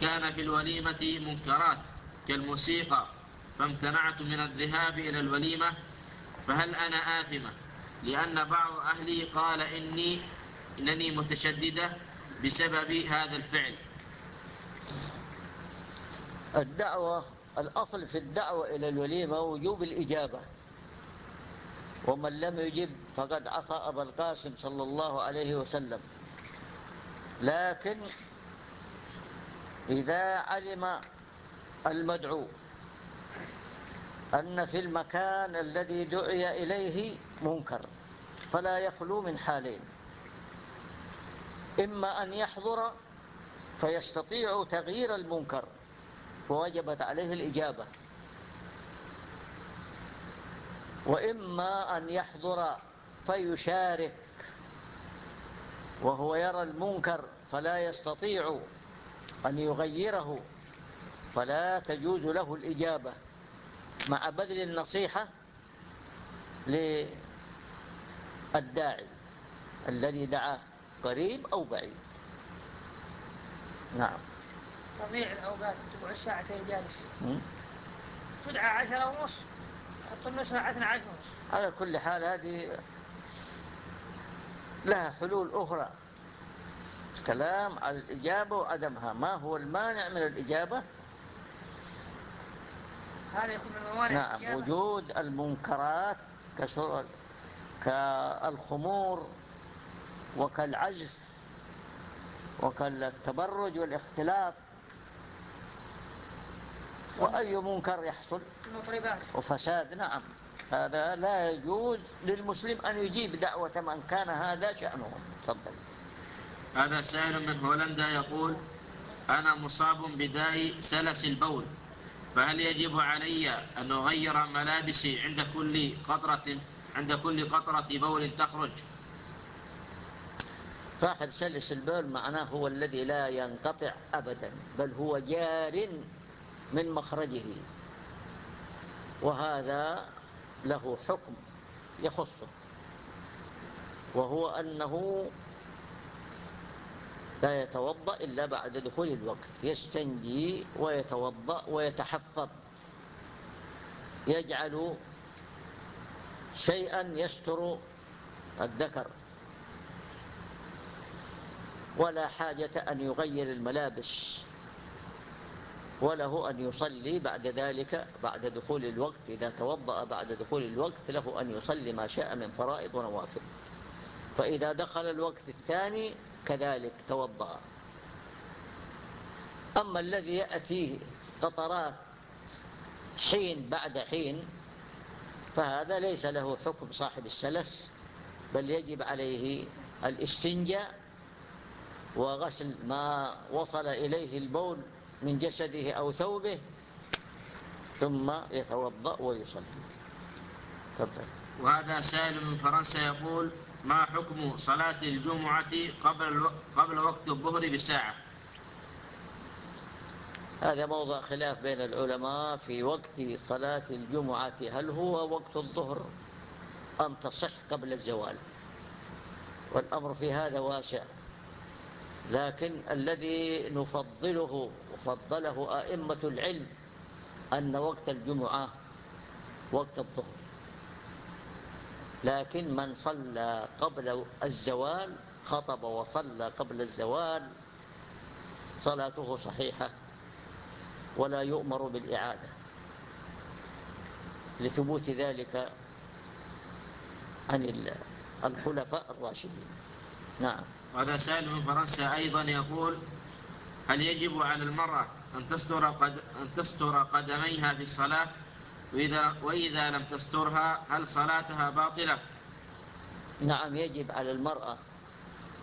كان في الوليمة منكرات كالموسيقى فامتنعت من الذهاب إلى الوليمة فهل أنا آثمة لأن بعض أهلي قال إني إنني متشددة بسبب هذا الفعل. الدعوة الأصل في الدعوة إلى الوليمة وجوب الإجابة. ومن لم يجب فقد عصى أبا القاسم صلى الله عليه وسلم. لكن إذا علم المدعو أن في المكان الذي دعي إليه منكر فلا يخلو من حالين. إما أن يحضر فيستطيع تغيير المنكر فوجبت عليه الإجابة. وإما أن يحضر فيشارك وهو يرى المنكر فلا يستطيع أن يغيره فلا تجوز له الإجابة. مع بذل النصيحة للداعي الذي دعاه قريب أو بعيد. نعم. تضيع الأوقات تبع الساعتين جالس. تدعى عشرة ونص حط لنا ساعة عشر ونص. على كل حال هذه لها حلول أخرى. كلام على الإجابة وعدمها ما هو المانع من الإجابة؟ هذا يكون من الموانع نعم الإجابة. وجود المنكرات كالخمور وكالعجز وكالتبرج والاختلاط وأي منكر يحصل؟ وفساد نعم. هذا لا يجوز للمسلم أن يجيب دعوة من كان هذا شأنه. تفضل. هذا سائل من هولندا يقول أنا مصاب بداء سلس البول فهل يجب علي أن أغير ملابسي عند كل قطرة عند كل قطرة بول تخرج؟ صاحب سلس البول معناه هو الذي لا ينقطع أبدا بل هو جار من مخرجه وهذا له حكم يخصه وهو أنه لا يتوضأ إلا بعد دخول الوقت. يستنجي ويتوضأ ويتحفظ. يجعل شيئا يستر الذكر. ولا حاجة أن يغير الملابس. وله أن يصلي بعد ذلك بعد دخول الوقت. إذا توضأ بعد دخول الوقت له أن يصلي ما شاء من فرائض ونوافل. فإذا دخل الوقت الثاني كذلك توضأ. أما الذي يأتيه قطرات حين بعد حين فهذا ليس له حكم صاحب السلس بل يجب عليه الاستنجاء وغسل ما وصل إليه البول من جسده أو ثوبه ثم يتوضأ ويصلي. تفضل. وهذا سائل من فرنسا يقول ما حكم صلاة الجمعة قبل قبل وقت الظهر بساعة؟ هذا موضع خلاف بين العلماء في وقت صلاة الجمعة. هل هو وقت الظهر أم تصح قبل الزوال؟ والأمر في هذا واسع. لكن الذي نفضله وفضله أئمة العلم أن وقت الجمعة وقت الظهر. لكن من صلى قبل الزوال خطب وصلى قبل الزوال صلاته صحيحة ولا يؤمر بالإعادة. لثبوت ذلك عن الخلفاء الراشدين. نعم. وهذا سائل من فرنسا أيضا يقول هل يجب على المرأة أن تستر, قد أن تستر قدميها في الصلاة؟ وإذا, وإذا لم تسترها هل صلاتها باطلة؟ نعم يجب على المرأة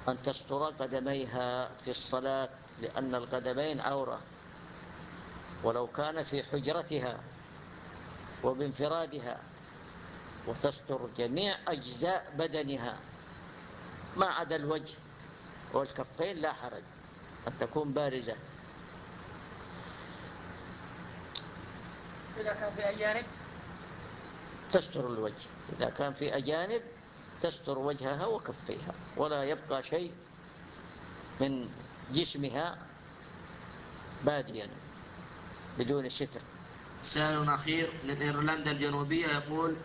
أن تستر قدميها في الصلاة لأن القدمين عورة. ولو كان في حجرتها وبانفرادها وتستر جميع أجزاء بدنها. ما عدا الوجه والكفين لا حرج أن تكون بارزة. إذا كان في أجانب تستر الوجه. إذا كان في أجانب تستر وجهها وكفيها. ولا يبقى شيء من جسمها باديا بدون ستر سائل أخير من إيرلندا الجنوبية يقول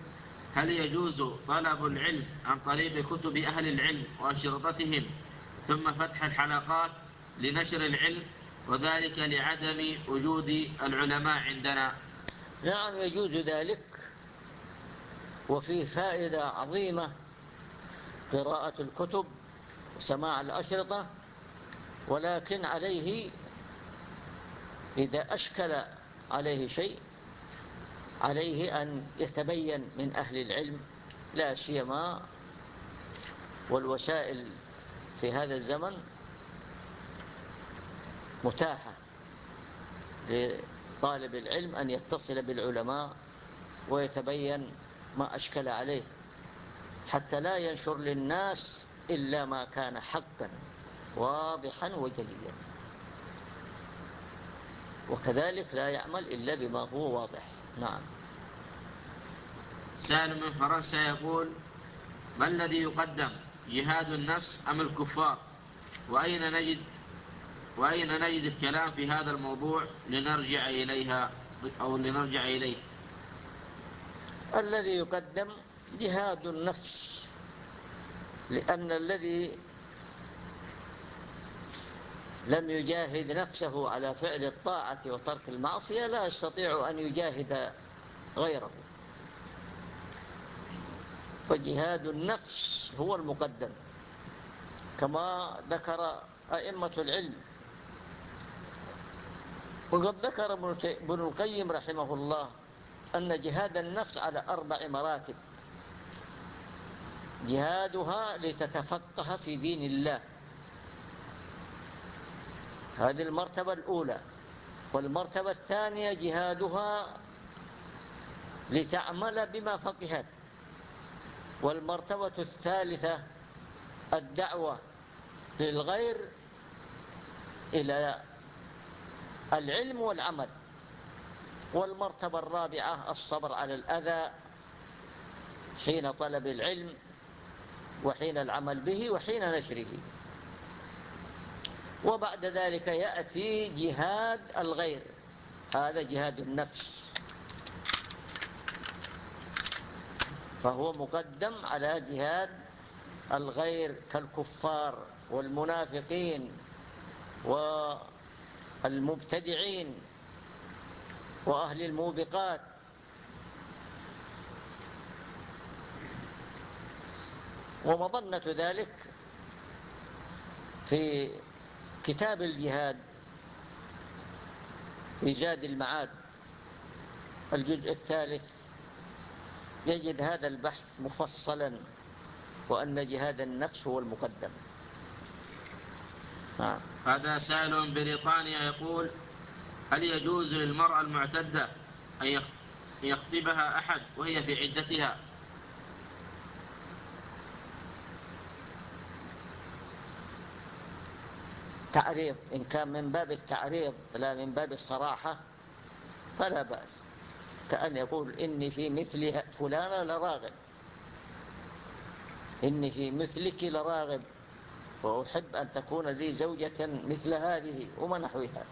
هل يجوز طلب العلم عن طريق كتب أهل العلم وأشرطتهم ثم فتح الحلقات لنشر العلم وذلك لعدم وجود العلماء عندنا؟ نعم يجوز ذلك. وفيه فائدة عظيمة قراءة الكتب وسماع الأشرطة ولكن عليه إذا أشكل عليه شيء عليه أن يتبين من أهل العلم لا سيما والوسائل في هذا الزمن متاحة لطالب العلم أن يتصل بالعلماء ويتبين ما أشكل عليه حتى لا ينشر للناس إلا ما كان حقا واضحا وجليا. وكذلك لا يعمل إلا بما هو واضح. نعم. سالم من فرنسا يقول ما الذي يقدم جهاد النفس أم الكفار؟ وأين نجد وأين نجد الكلام في هذا الموضوع لنرجع إليها أو لنرجع إليه؟ الذي يقدم جهاد النفس لأن الذي لم يجاهد نفسه على فعل الطاعة وترك المعصية لا يستطيع أن يجاهد غيره. فجهاد النفس هو المقدم كما ذكر أئمة العلم. وقد ذكر ابن القيم رحمه الله أن جهاد النفس على أربع مراتب. جهادها لتتفقه في دين الله. هذه المرتبة الأولى. والمرتبة الثانية جهادها لتعمل بما فقهت. والمرتبة الثالثة الدعوة للغير إلى العلم والعمل. والمرتبة الرابعة الصبر على الأذى حين طلب العلم وحين العمل به وحين نشره. وبعد ذلك يأتي جهاد الغير. هذا جهاد النفس. فهو مقدم على جهاد الغير كالكفار والمنافقين والمبتدعين وأهل الموبقات. ومظنة ذلك في كتاب الجهاد إيجاد المعاد الجزء الثالث. يجد هذا البحث مفصلا وأن جهاد النفس هو المقدم. نعم. هذا سائل بريطانيا يقول هل يجوز للمرأة المعتدة أن يخطبها أحد وهي في عدتها؟ تعريض إن كان من باب التعريض لا من باب الصراحة فلا بأس. كأن يقول إني في مثل فلانة لراغب. إني في مثلك لراغب. وأحب أن تكون لي زوجة مثل هذه وما نحوها.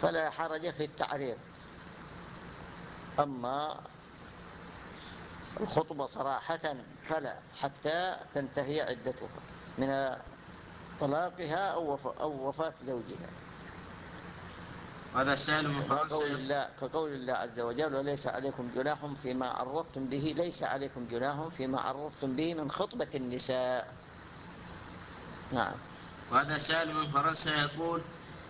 فلا حرج في التعريض. أما الخطبة صراحة فلا حتى تنتهي عدتها من طلاقها أو وفاة زوجها. هذا سائل كقول الله, كقول الله عز وجل وليس عليكم جناح فيما عرفتم به ليس عليكم جناح فيما عرفتم به من خطبة النساء. نعم. وهذا سائل من فرنسا يقول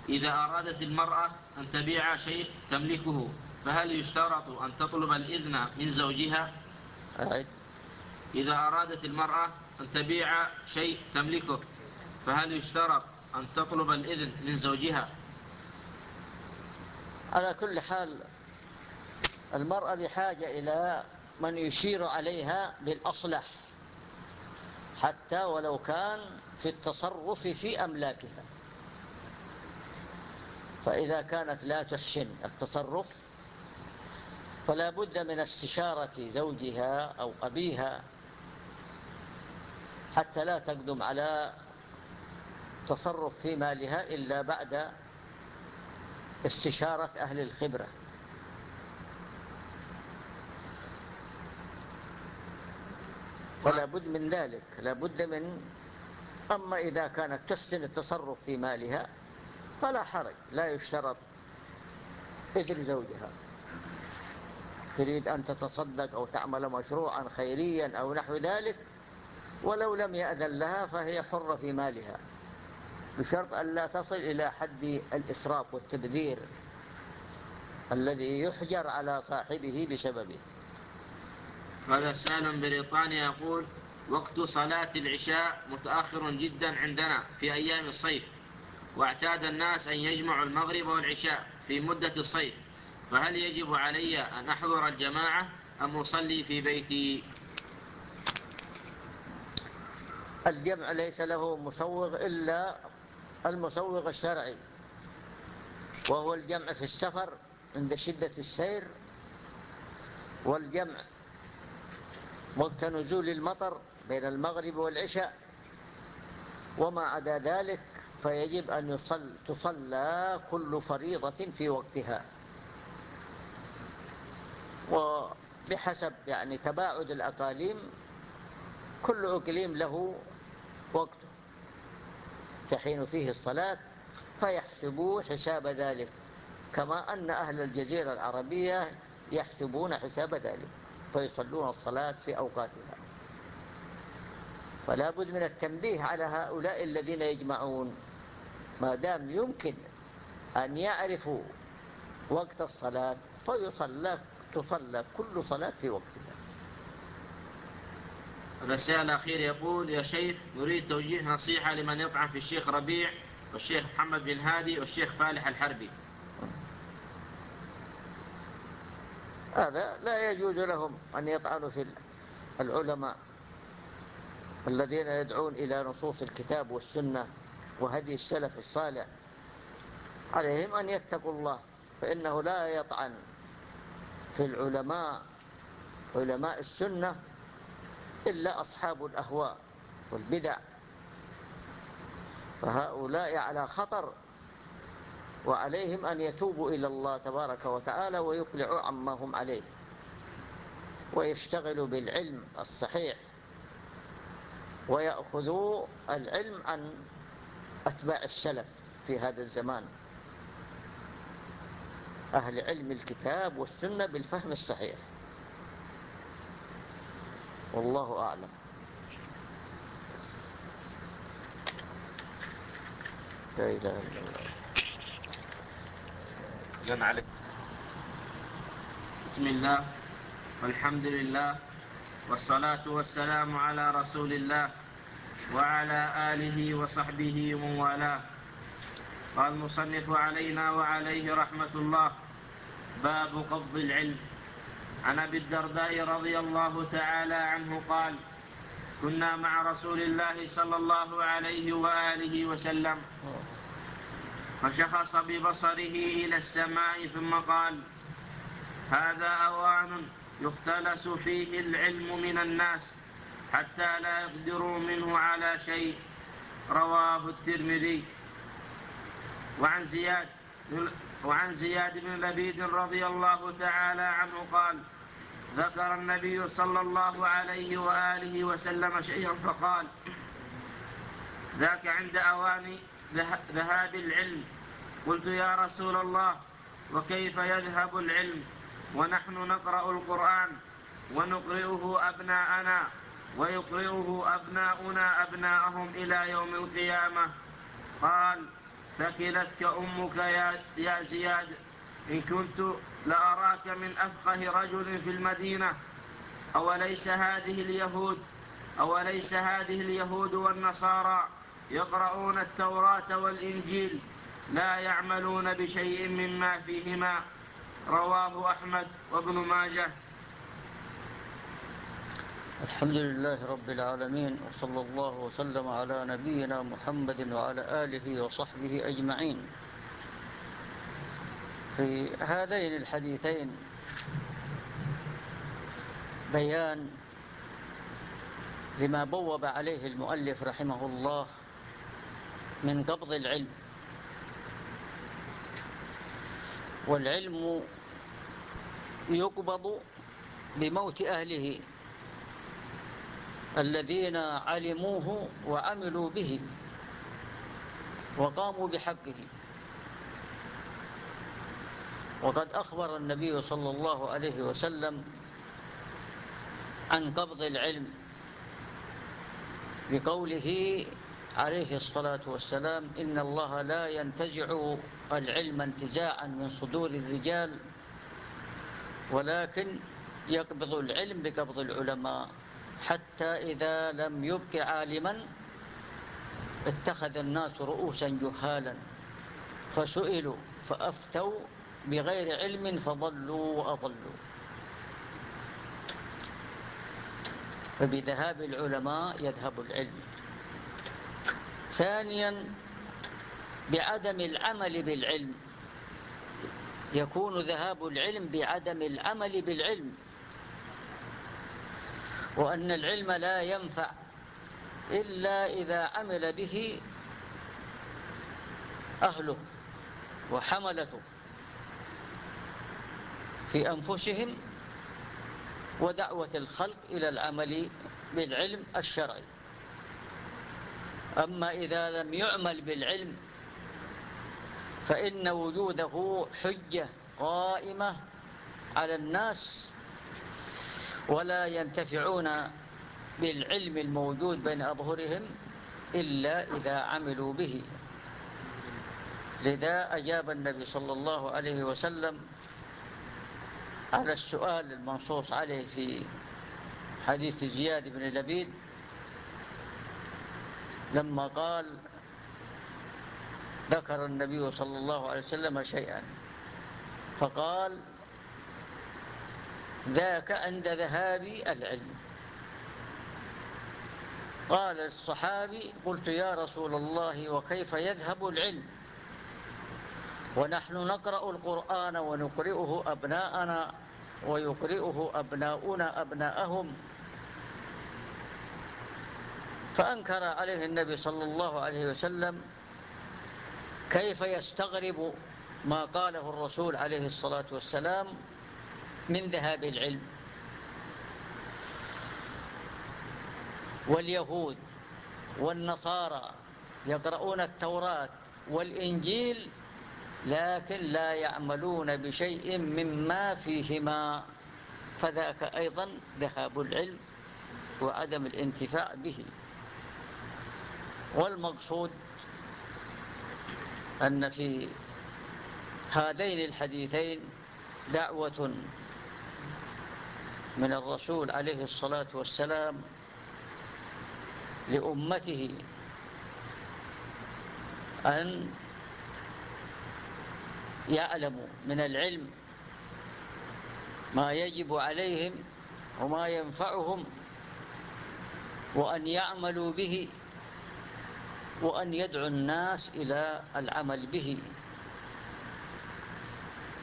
إذا أرادت المرأة أن تبيع شيء تملكه فهل يشترط أن تطلب الإذن من زوجها؟ أعد. إذا أرادت المرأة أن تبيع شيء تملكه فهل يشترط أن تطلب الإذن من زوجها؟ على كل حال المرأة بحاجة إلى من يشير عليها بالأصلح. حتى ولو كان في التصرف في أملاكها. فإذا كانت لا تحسن التصرف فلا بد من استشارة زوجها أو أبيها حتى لا تقدم على تصرف في مالها إلا بعد استشارة أهل الخبرة. ولا بد من ذلك لا بد من أما إذا كانت تحسن التصرف في مالها فلا حرج لا يشترط إذن زوجها. تريد أن تتصدق أو تعمل مشروعا خيريا أو نحو ذلك ولو لم يأذن لها فهي حرة في مالها. بشرط أن لا تصل إلى حد الإسراف والتبذير الذي يحجر على صاحبه بسببه. هذا سالم بريطانيا يقول وقت صلاة العشاء متأخر جدا عندنا في أيام الصيف واعتاد الناس أن يجمعوا المغرب والعشاء في مدة الصيف فهل يجب علي أن أحضر الجماعة أم أصلي في بيتي؟ الجمع ليس له مسوغ إلا المسوغ الشرعي وهو الجمع في السفر عند شدة السير والجمع وقت نزول المطر بين المغرب والعشاء. وما عدا ذلك فيجب أن يصل تصلى كل فريضة في وقتها. وبحسب يعني تباعد الأقاليم كل أقليم له وقته. تحين فيه الصلاة فيحسبوا حساب ذلك كما أن أهل الجزيرة العربية يحسبون حساب ذلك. فيصلون الصلاة في أوقاتها. فلا بد من التنبيه على هؤلاء الذين يجمعون. ما دام يمكن أن يعرفوا وقت الصلاة فيصلى تصلى كل صلاة في وقتها. الرسائل الأخير يقول يا شيخ نريد توجيه نصيحة لمن يطعن في الشيخ ربيع والشيخ محمد بن هادي والشيخ فالح الحربي. هذا لا يجوز لهم أن يطعنوا في العلماء الذين يدعون إلى نصوص الكتاب والسنة وهدي السلف الصالح. عليهم أن يتقوا الله فإنه لا يطعن في العلماء علماء السنة إلا أصحاب الأهواء والبدع. فهؤلاء على خطر. وعليهم أن يتوبوا إلى الله تبارك وتعالى ويقلعوا عما هم عليه ويشتغلوا بالعلم الصحيح ويأخذوا العلم عن أتباع السلف في هذا الزمان. أهل علم الكتاب والسنة بالفهم الصحيح. والله أعلم. لا إله إلا الله. جن عليك بسم الله والحمد لله والصلاة والسلام على رسول الله وعلى آله وصحبه ومن والاه. قال المصنف علينا وعليه رحمة الله باب قبض العلم. عن أبي الدرداء رضي الله تعالى عنه قال كنا مع رسول الله صلى الله عليه وآله وسلم. فشخص ببصره إلى السماء ثم قال هذا أوان يختلس فيه العلم من الناس حتى لا يقدروا منه على شيء. رواه الترمذي. وعن زياد وعن زياد بن لبيد رضي الله تعالى عنه قال ذكر النبي صلى الله عليه وآله وسلم شيئا فقال ذاك عند أوان ذهاب العلم قلت يا رسول الله وكيف يذهب العلم؟ ونحن نقرأ القرآن ونقرئه أبناءنا ويقرئه أبناؤنا أبناءهم إلى يوم القيامة. قال ثكلتك أمك يا, يا زياد. إن كنت لأراك من أفقه رجل في المدينة. أوليس هذه اليهود؟ أوليس هذه اليهود والنصارى يقرؤون التوراة والإنجيل؟ لا يعملون بشيء مما فيهما. رواه أحمد وابن ماجه. الحمد لله رب العالمين وصلى الله وسلم على نبينا محمد وعلى آله وصحبه أجمعين. في هذين الحديثين بيان لما بوب عليه المؤلف رحمه الله من قبض العلم. والعلم يقبض بموت أهله الذين علموه وعملوا به وقاموا بحقه. وقد أخبر النبي صلى الله عليه وسلم عن قبض العلم بقوله عليه الصلاة والسلام إن الله لا ينتزع العلم انتزاعا من صدور الرجال ولكن يقبض العلم بقبض العلماء. حتى إذا لم يبق عالما اتخذ الناس رؤوسا جهالا. فسئلوا فأفتوا بغير علم فضلوا وأضلوا. فبذهاب العلماء يذهب العلم. ثانيا بعدم العمل بالعلم. يكون ذهاب العلم بعدم العمل بالعلم. وأن العلم لا ينفع إلا إذا عمل به أهله وحملته في أنفسهم ودعوة الخلق إلى العمل بالعلم الشرعي. أما إذا لم يعمل بالعلم فإن وجوده حجة قائمة على الناس ولا ينتفعون بالعلم الموجود بين أظهرهم إلا إذا عملوا به. لذا أجاب النبي صلى الله عليه وسلم على السؤال المنصوص عليه في حديث زياد بن لبيد لما قال ذكر النبي صلى الله عليه وسلم شيئا. فقال ذاك عند ذهاب العلم. قال الصحابي قلت يا رسول الله وكيف يذهب العلم؟ ونحن نقرأ القرآن ونقرئه أبناءنا ويقرئه أبناؤنا أبناءهم. فأنكر عليه النبي صلى الله عليه وسلم كيف يستغرب ما قاله الرسول عليه الصلاة والسلام من ذهاب العلم. واليهود والنصارى يقرؤون التوراة والإنجيل لكن لا يعملون بشيء مما فيهما فذاك أيضا ذهاب العلم وعدم الانتفاع به. والمقصود أن في هذين الحديثين دعوة من الرسول عليه الصلاة والسلام لأمته أن يعلموا من العلم ما يجب عليهم وما ينفعهم وأن يعملوا به وأن يدعو الناس إلى العمل به.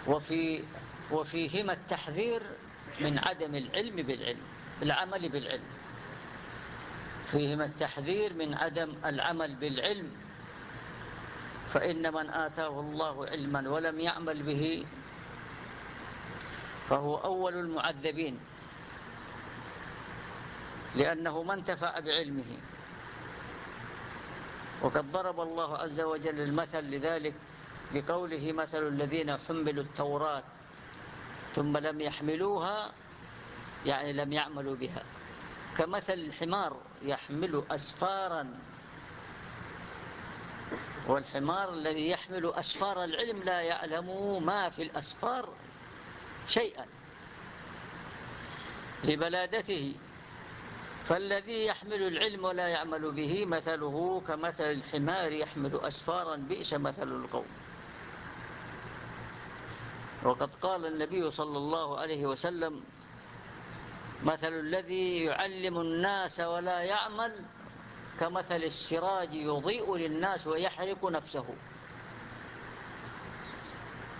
وفي وفيهما التحذير من عدم العلم بالعلم العمل بالعلم. فيهما التحذير من عدم العمل بالعلم. فإن من آتاه الله علما ولم يعمل به فهو أول المعذبين لأنه ما انتفع بعلمه. وقد ضرب الله عز وجل المثل لذلك بقوله مثل الذين حملوا التوراة ثم لم يحملوها يعني لم يعملوا بها. كمثل الحمار يحمل أسفارا. والحمار الذي يحمل أسفار العلم لا يعلم ما في الأسفار شيئا. لبلادته فالذي يحمل العلم ولا يعمل به مثله كمثل الحمار يحمل أسفارا بئس مثل القوم. وقد قال النبي صلى الله عليه وسلم مثل الذي يعلم الناس ولا يعمل كمثل السراج يضيء للناس ويحرق نفسه.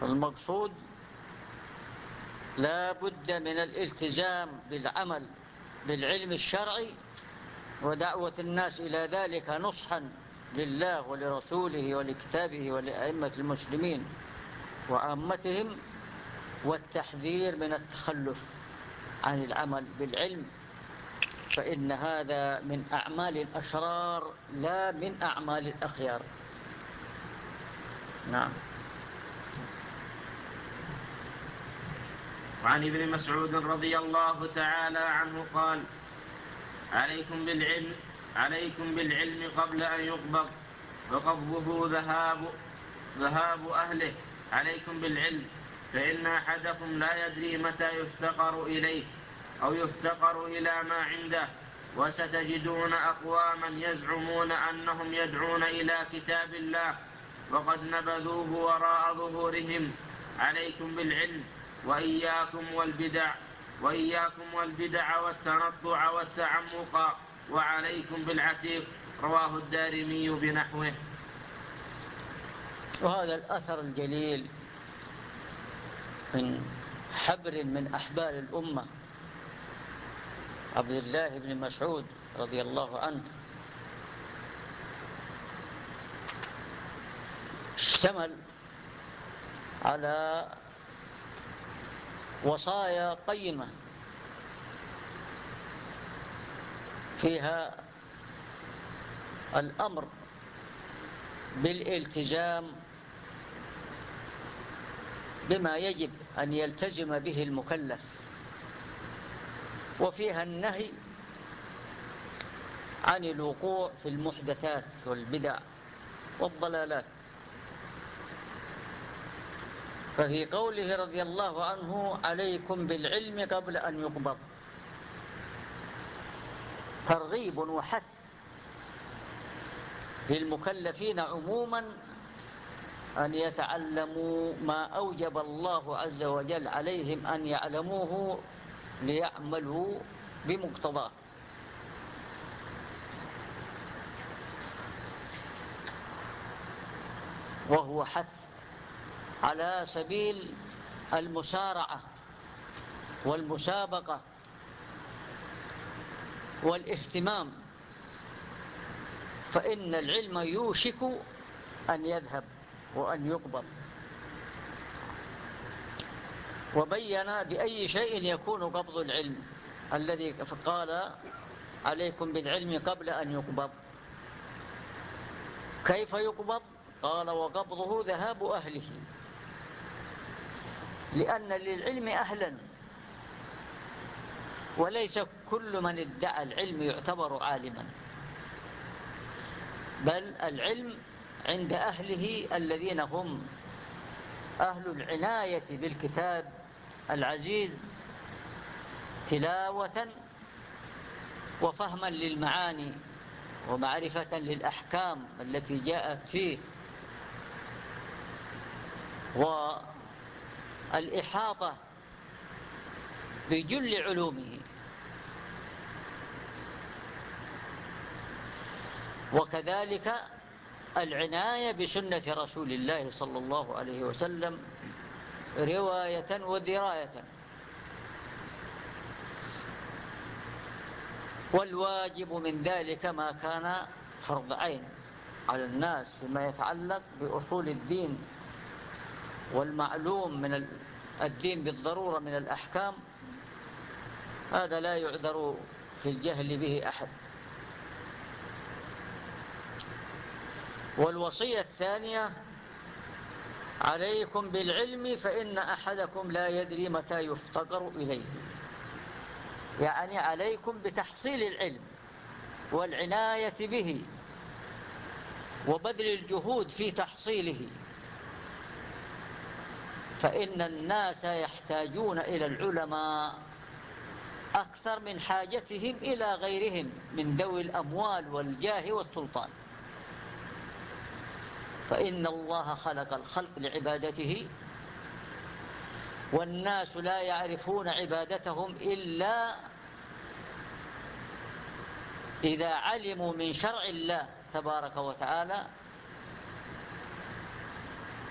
المقصود لا بد من الالتزام بالعمل. بالعلم الشرعي ودعوة الناس إلى ذلك نصحا لله ولرسوله ولكتابه ولأئمة المسلمين وعامتهم والتحذير من التخلف عن العمل بالعلم. فإن هذا من أعمال الأشرار لا من أعمال الأخيار. نعم. وعن ابن مسعود رضي الله تعالى عنه قال عليكم بالعلم عليكم بالعلم قبل أن يقبض وقبضه ذهاب ذهاب أهله. عليكم بالعلم فإن أحدكم لا يدري متى يفتقر إليه أو يفتقر إلى ما عنده. وستجدون أقواما يزعمون أنهم يدعون إلى كتاب الله وقد نبذوه وراء ظهورهم. عليكم بالعلم. وإياكم والبدع وإياكم والبدع والتنطع والتعمق وعليكم بالعتيق رواه الدارمي بنحوه. وهذا الأثر الجليل من حبر من أحبال الأمة. عبد الله بن مسعود رضي الله عنه اشتمل على وصايا قيمة فيها الأمر بالالتزام بما يجب أن يلتزم به المكلف وفيها النهي عن الوقوع في المحدثات والبدع والضلالات. ففي قوله رضي الله عنه عليكم بالعلم قبل أن يقبض. ترغيب وحث للمكلفين عموما أن يتعلموا ما أوجب الله عز وجل عليهم أن يعلموه ليعملوا بمقتضاه. وهو حث على سبيل المسارعة والمسابقة والاهتمام فإن العلم يوشك أن يذهب وأن يقبض وبين بأي شيء يكون قبض العلم الذي قال عليكم بالعلم قبل أن يقبض. كيف يقبض؟ قال وقبضه ذهاب أهله. لأن للعلم أهلا. وليس كل من ادعى العلم يعتبر عالما. بل العلم عند أهله الذين هم أهل العناية بالكتاب العزيز تلاوة وفهما للمعاني ومعرفة للأحكام التي جاءت فيه. والإحاطة بجل علومه. وكذلك العناية بسنة رسول الله صلى الله عليه وسلم رواية ودراية. والواجب من ذلك ما كان فرض عين على الناس فيما يتعلق بأصول الدين. والمعلوم من الدين بالضرورة من الأحكام هذا لا يعذر في الجهل به أحد. والوصية الثانية عليكم بالعلم فإن أحدكم لا يدري متى يفتقر إليه. يعني عليكم بتحصيل العلم والعناية به وبذل الجهود في تحصيله. فإن الناس يحتاجون إلى العلماء أكثر من حاجتهم إلى غيرهم من ذوي الأموال والجاه والسلطان. فإن الله خلق الخلق لعبادته والناس لا يعرفون عبادتهم إلا إذا علموا من شرع الله تبارك وتعالى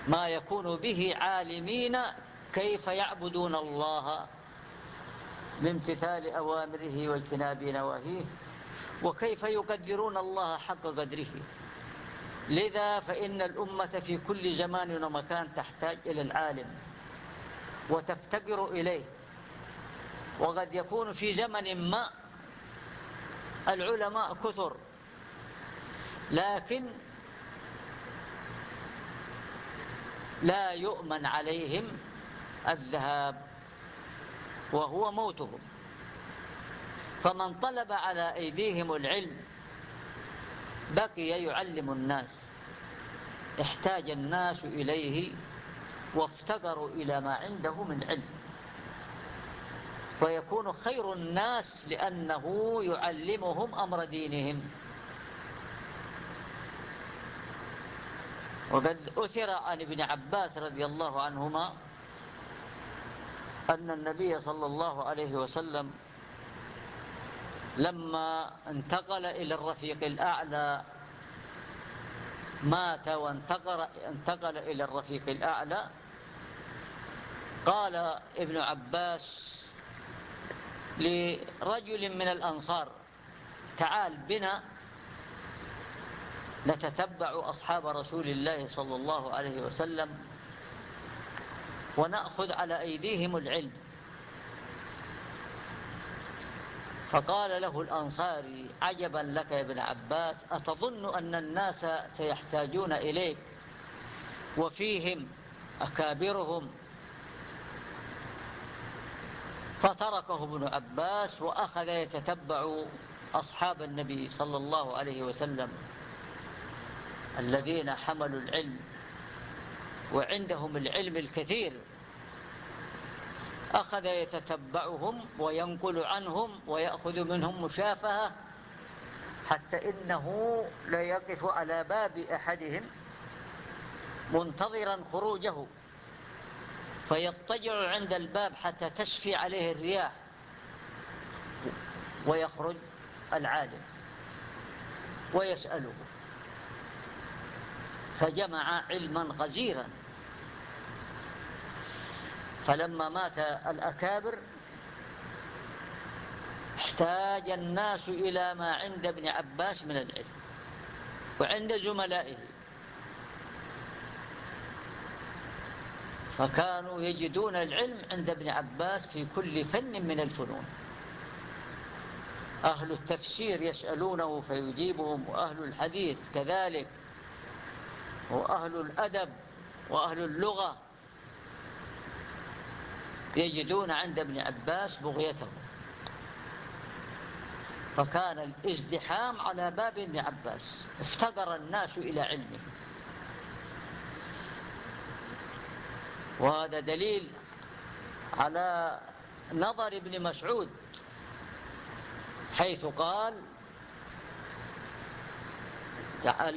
ما يكون به عالمين كيف يعبدون الله بامتثال أوامره واجتناب نواهيه وكيف يقدرون الله حق قدره. لذا فإن الأمة في كل زمان ومكان تحتاج إلى العالم وتفتقر إليه. وقد يكون في زمن ما العلماء كثر لكن لا يؤمن عليهم الذهاب وهو موتهم فمن طلب على أيديهم العلم بقي يعلم الناس احتاج الناس إليه وافتقروا إلى ما عنده من علم. فيكون خير الناس لأنه يعلمهم أمر دينهم. وقد أثر عن ابن عباس رضي الله عنهما أن النبي صلى الله عليه وسلم لما انتقل إلى الرفيق الأعلى مات وانتقل انتقل إلى الرفيق الأعلى قال ابن عباس لرجل من الأنصار تعال بنا نتتبع أصحاب رسول الله صلى الله عليه وسلم ونأخذ على أيديهم العلم. فقال له الأنصاري عجبا لك يا ابن عباس أتظن أن الناس سيحتاجون إليك وفيهم أكابرهم؟ فتركه ابن عباس وأخذ يتتبع أصحاب النبي صلى الله عليه وسلم. الذين حملوا العلم وعندهم العلم الكثير أخذ يتتبعهم وينقل عنهم ويأخذ منهم مشافهة حتى إنه لا يقف على باب أحدهم منتظرا خروجه فيضطجع عند الباب حتى تشفي عليه الرياح ويخرج العالم ويسأله. فجمع علما غزيرا. فلما مات الأكابر احتاج الناس إلى ما عند ابن عباس من العلم وعند زملائه. فكانوا يجدون العلم عند ابن عباس في كل فن من الفنون. أهل التفسير يسألونه فيجيبهم وأهل الحديث كذلك. وأهل الأدب وأهل اللغة يجدون عند ابن عباس بغيته فكان الازدحام على باب ابن عباس افتقر الناس إلى علمه. وهذا دليل على نظر ابن مسعود حيث قال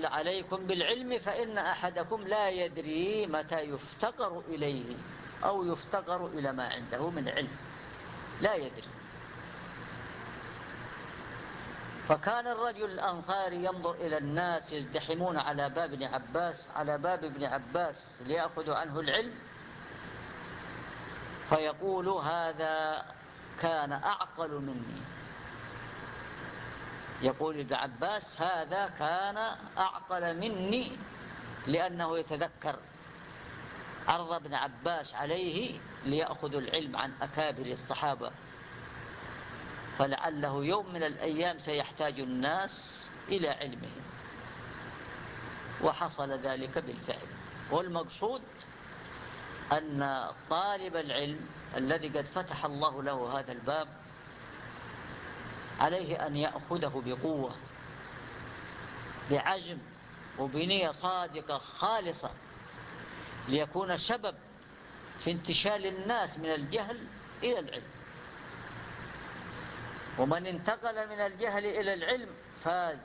عليكم بالعلم فإن أحدكم لا يدري متى يفتقر إليه أو يفتقر إلى ما عنده من علم. لا يدري. فكان الرجل الأنصاري ينظر إلى الناس يزدحمون على باب ابن عباس على باب ابن عباس ليأخذوا عنه العلم. فيقول هذا كان أعقل مني. يقول ابن عباس هذا كان أعقل مني لأنه يتذكر عرض ابن عباس عليه ليأخذ العلم عن أكابر الصحابة. فلعله يوم من الأيام سيحتاج الناس إلى علمهم. وحصل ذلك بالفعل. والمقصود أن طالب العلم الذي قد فتح الله له هذا الباب عليه أن يأخذه بقوة بعزم وبنية صادقة خالصة ليكون سبب في انتشال الناس من الجهل إلى العلم. ومن انتقل من الجهل إلى العلم فاز.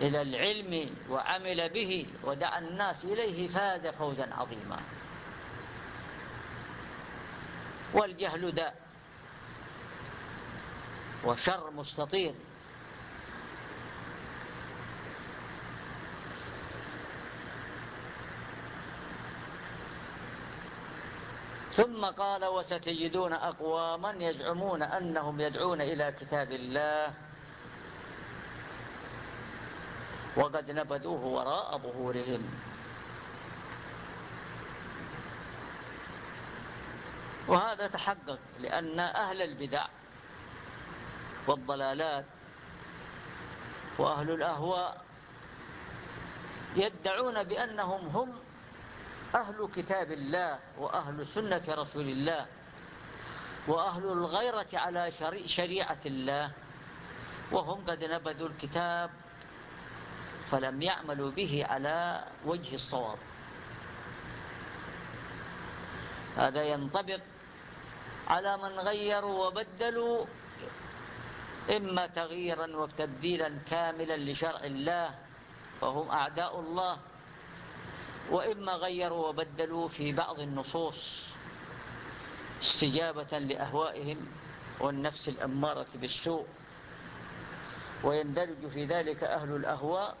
إلى العلم وعمل به ودعا الناس إليه فاز فوزا عظيما. والجهل داء. وشر مستطير. ثم قال وستجدون أقواما يزعمون أنهم يدعون إلى كتاب الله. وقد نبذوه وراء ظهورهم. وهذا تحقق لأن أهل البدع والضلالات وأهل الأهواء يدعون بأنهم هم أهل كتاب الله وأهل سنة رسول الله وأهل الغيرة على شريعة الله وهم قد نبذوا الكتاب فلم يعملوا به على وجه الصواب. هذا ينطبق على من غيروا وبدلوا إما تغييرا وتبديلا كاملا لشرع الله فهم أعداء الله وإما غيروا وبدلوا في بعض النصوص استجابة لأهوائهم والنفس الأمارة بالسوء. ويندرج في ذلك أهل الأهواء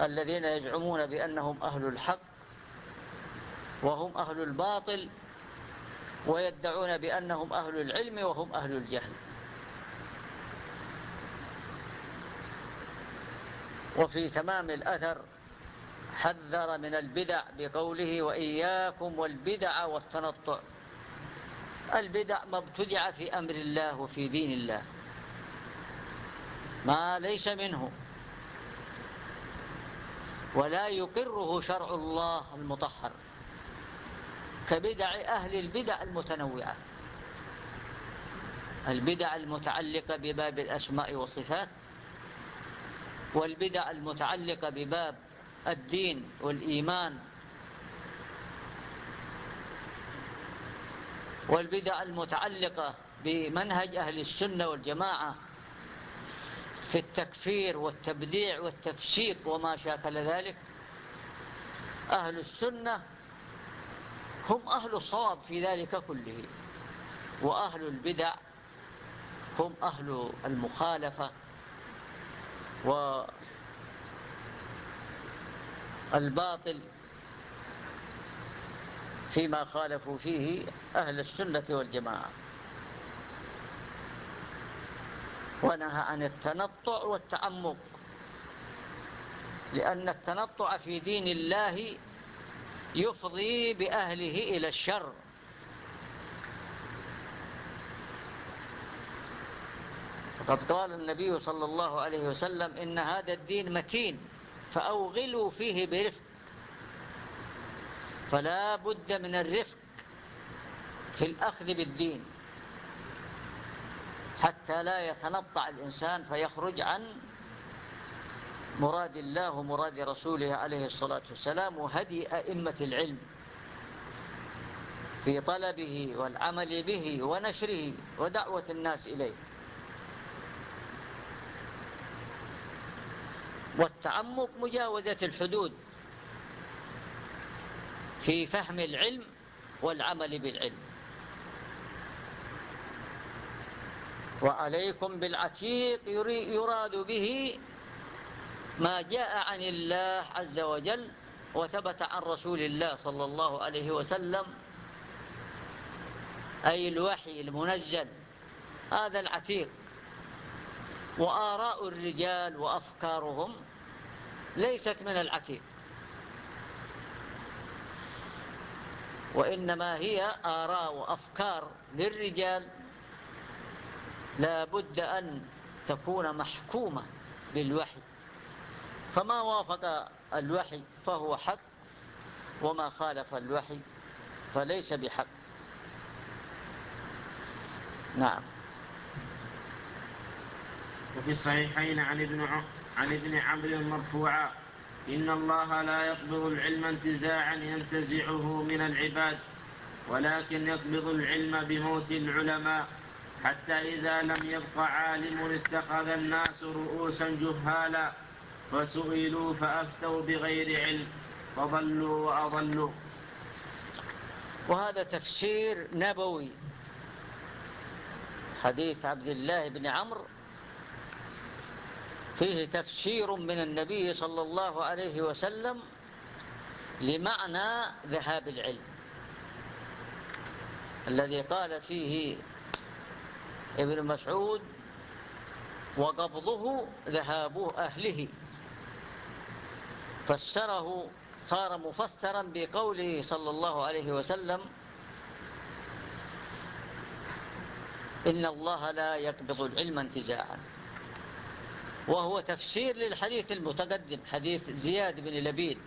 الذين يزعمون بأنهم أهل الحق وهم أهل الباطل ويدعون بأنهم أهل العلم وهم أهل الجهل. وفي تمام الأثر حذر من البدع بقوله وإياكم والبدع والتنطع. البدع ما ابتدع في أمر الله وفي دين الله. ما ليس منه. ولا يقره شرع الله المطهر. كبدع أهل البدع المتنوعة. البدع المتعلقة بباب الأسماء والصفات. والبدع المتعلقة بباب الدين والإيمان. والبدع المتعلقة بمنهج أهل السنة والجماعة في التكفير والتبديع والتفسيق وما شاكل ذلك. أهل السنة هم أهل الصواب في ذلك كله وأهل البدع هم أهل المخالفة. والباطل فيما خالفوا فيه أهل السنة والجماعة. ونهى عن التنطع والتعمق لأن التنطع في دين الله يفضي بأهله إلى الشر. وقد قال النبي صلى الله عليه وسلم إن هذا الدين متين فأوغلوا فيه برفق. فلا بد من الرفق في الأخذ بالدين حتى لا يتنطع الإنسان فيخرج عن مراد الله ومراد رسوله عليه الصلاة والسلام وهدي أئمة العلم في طلبه والعمل به ونشره ودعوة الناس إليه. والتعمق مجاوزة الحدود في فهم العلم والعمل بالعلم. وعليكم بالعتيق يراد به ما جاء عن الله عز وجل وثبت عن رسول الله صلى الله عليه وسلم أي الوحي المنزل. هذا العتيق. وآراء الرجال وأفكارهم ليست من العتيق. وإنما هي آراء وأفكار للرجال لا بد أن تكون محكومة بالوحي. فما وافق الوحي فهو حق وما خالف الوحي فليس بحق. نعم. وفي الصحيحين عن ابن عن ابن عمرو مرفوعا إن الله لا يقبض العلم انتزاعا ينتزعه من العباد ولكن يقبض العلم بموت العلماء حتى إذا لم يبق عالم اتخذ الناس رؤوسا جهالا فسئلوا فأفتوا بغير علم فضلوا وأضلوا. وهذا تفسير نبوي حديث عبد الله بن عمرو فيه تفسير من النبي صلى الله عليه وسلم لمعنى ذهاب العلم. الذي قال فيه ابن مسعود وقبضه ذهاب أهله. فسره صار مفسرا بقوله صلى الله عليه وسلم إن الله لا يقبض العلم انتزاعا. وهو تفسير للحديث المتقدم حديث زياد بن لبيد.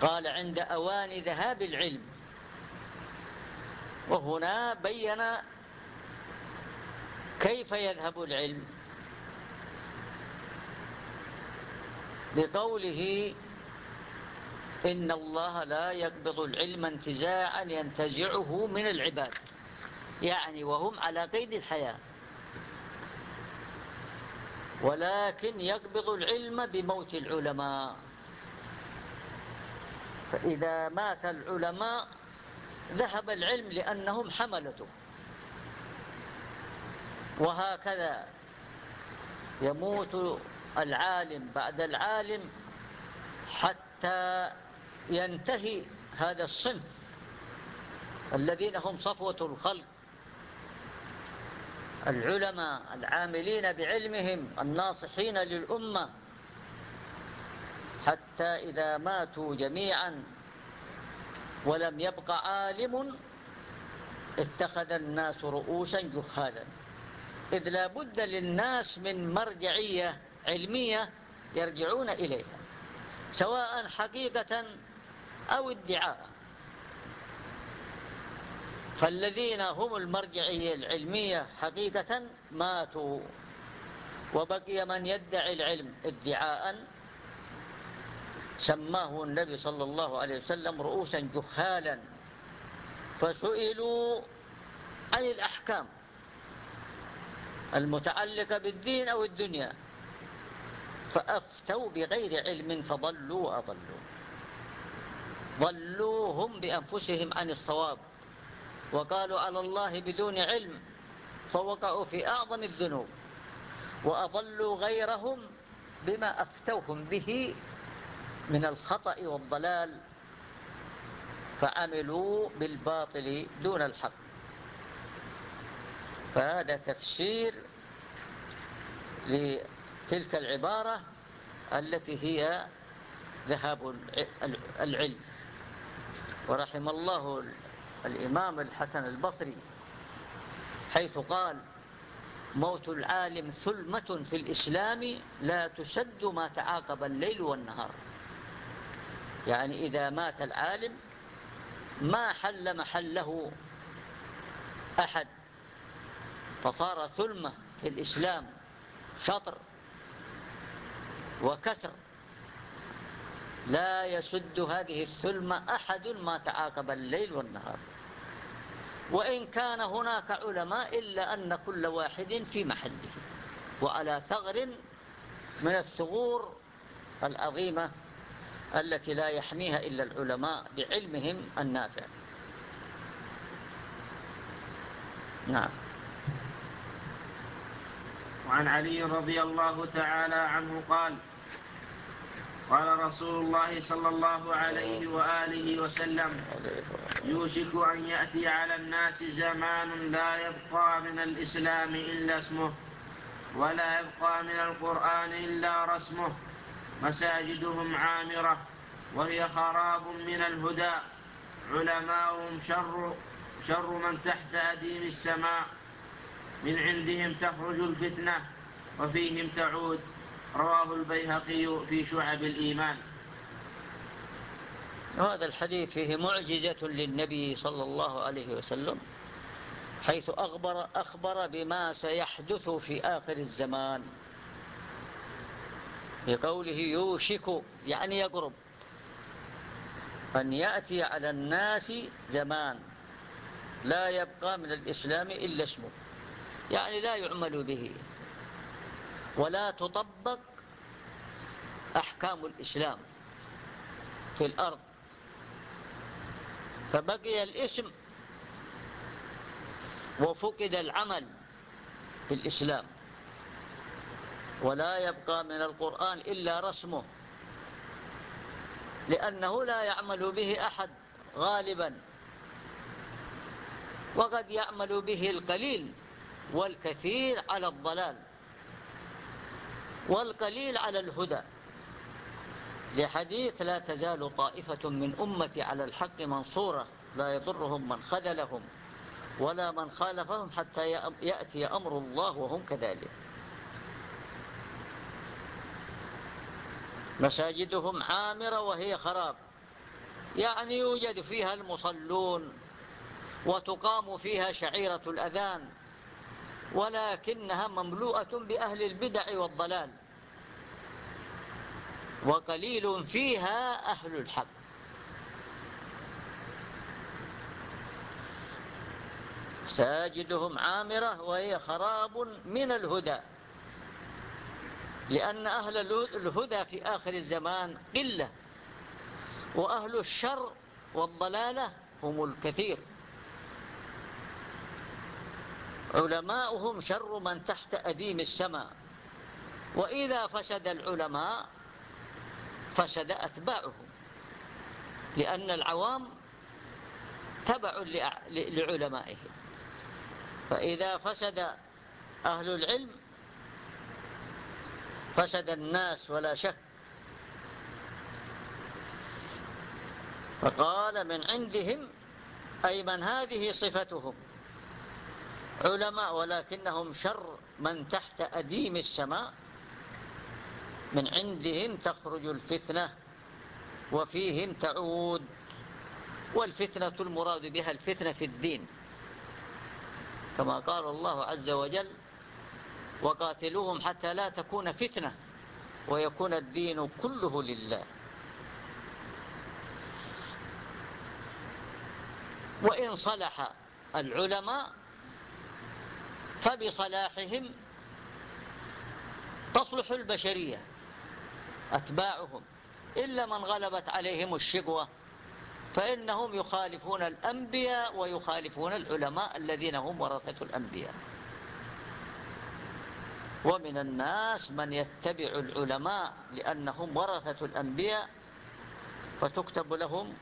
قال عند أوان ذهاب العلم. وهنا بين كيف يذهب العلم. بقوله إن الله لا يقبض العلم انتزاعا ينتزعه من العباد. يعني وهم على قيد الحياة. ولكن يقبض العلم بموت العلماء. فإذا مات العلماء ذهب العلم لأنهم حملته. وهكذا يموت العالم بعد العالم حتى ينتهي هذا الصنف الذين هم صفوة الخلق. العلماء العاملين بعلمهم الناصحين للأمة حتى إذا ماتوا جميعا ولم يبق عالم اتخذ الناس رؤوسا جهالا. إذ لا بد للناس من مرجعية علمية يرجعون إليها سواء حقيقة أو ادعاء. فالذين هم المرجعية العلمية حقيقة ماتوا وبقي من يدعي العلم ادعاء. سماه النبي صلى الله عليه وسلم رؤوسا جهالا. فسئلوا عن الأحكام؟ المتعلقة بالدين أو الدنيا؟ فأفتوا بغير علم فضلوا وأضلوا. ضلوا هم بأنفسهم عن الصواب. وقالوا على الله بدون علم فوقعوا في أعظم الذنوب وأضلوا غيرهم بما أفتوهم به من الخطأ والضلال فعملوا بالباطل دون الحق. فهذا تفسير لتلك العبارة التي هي ذهاب العلم. ورحم الله الإمام الحسن البصري حيث قال موت العالم ثلمة في الإسلام لا تشد ما تعاقب الليل والنهار. يعني إذا مات العالم ما حل محله أحد فصار ثلمة في الإسلام شطر وكسر. لا يشد هذه الثلمة أحد ما تعاقب الليل والنهار. وإن كان هناك علماء إلا أن كل واحد في محله. وعلى ثغر من الثغور العظيمة التي لا يحميها إلا العلماء بعلمهم النافع. نعم. وعن علي رضي الله تعالى عنه قال قال رسول الله صلى الله عليه وآله وسلم يوشك أن يأتي على الناس زمان لا يبقى من الإسلام إلا اسمه ولا يبقى من القرآن إلا رسمه مساجدهم عامرة وهي خراب من الهدى علماؤهم شر شر من تحت أديم السماء من عندهم تخرج الفتنة وفيهم تعود. رواه البيهقي في شعب الإيمان. هذا الحديث فيه معجزة للنبي صلى الله عليه وسلم حيث أخبر, أخبر بما سيحدث في آخر الزمان. بقوله يوشك يعني يقرب أن يأتي على الناس زمان لا يبقى من الإسلام إلا اسمه يعني لا يعمل به ولا تطبق أحكام الإسلام في الأرض. فبقي الاسم وفقد العمل في الإسلام. ولا يبقى من القرآن إلا رسمه لأنه لا يعمل به أحد غالبا. وقد يعمل به القليل والكثير على الضلال والقليل على الهدى. لحديث لا تزال طائفة من أمتي على الحق منصورة لا يضرهم من خذلهم ولا من خالفهم حتى يأتي أمر الله وهم كذلك. مساجدهم عامرة وهي خراب. يعني يوجد فيها المصلون وتقام فيها شعيرة الأذان ولكنها مملوءة بأهل البدع والضلال. وقليل فيها أهل الحق. ساجدهم عامرة وهي خراب من الهدى. لأن أهل الهدى في آخر الزمان قلة وأهل الشر والضلالة هم الكثير. علماؤهم شر من تحت أديم السماء. وإذا فسد العلماء فسد أتباعهم لأن العوام تبع لعلمائهم فإذا فسد أهل العلم فسد الناس ولا شك. فقال من عندهم أي من هذه صفتهم؟ علماء ولكنهم شر من تحت أديم السماء. من عندهم تخرج الفتنة وفيهم تعود والفتنة المراد بها الفتنة في الدين. كما قال الله عز وجل وقاتلوهم حتى لا تكون فتنة ويكون الدين كله لله. وإن صلح العلماء فبصلاحهم تصلح البشرية. أتباعهم. إلا من غلبت عليهم الشقوة فإنهم يخالفون الأنبياء ويخالفون العلماء الذين هم ورثة الأنبياء. ومن الناس من يتبع العلماء لأنهم ورثة الأنبياء فتكتب لهم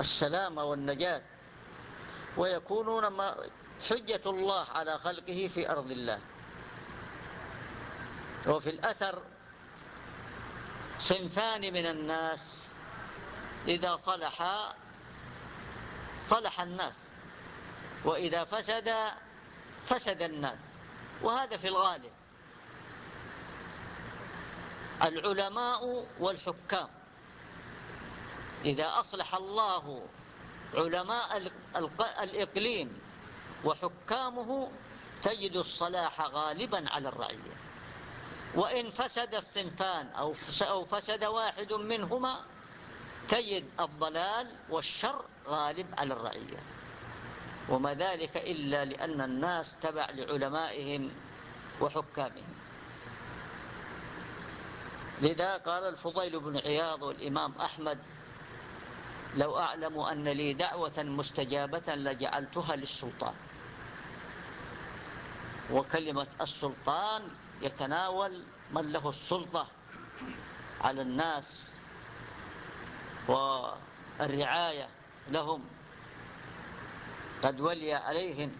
السلامة والنجاة ويكونون حجة الله على خلقه في أرض الله. وفي الأثر صنفان من الناس إذا صلح صلح الناس وإذا فسد فسد الناس وهذا في الغالب. العلماء والحكام إذا أصلح الله علماء الإقليم وحكامه تجد الصلاح غالبا على الرعية. وإن فسد الصنفان أو فسد واحد منهما تجد الضلال والشر غالب على الرعية وما ذلك إلا لأن الناس تبع لعلمائهم وحكامهم. لذا قال الفضيل بن عياض والإمام أحمد لو أعلم أن لي دعوة مستجابة لجعلتها للسلطان. وكلمة السلطان يتناول من له السلطة على الناس والرعاية لهم. قد ولي عليهم.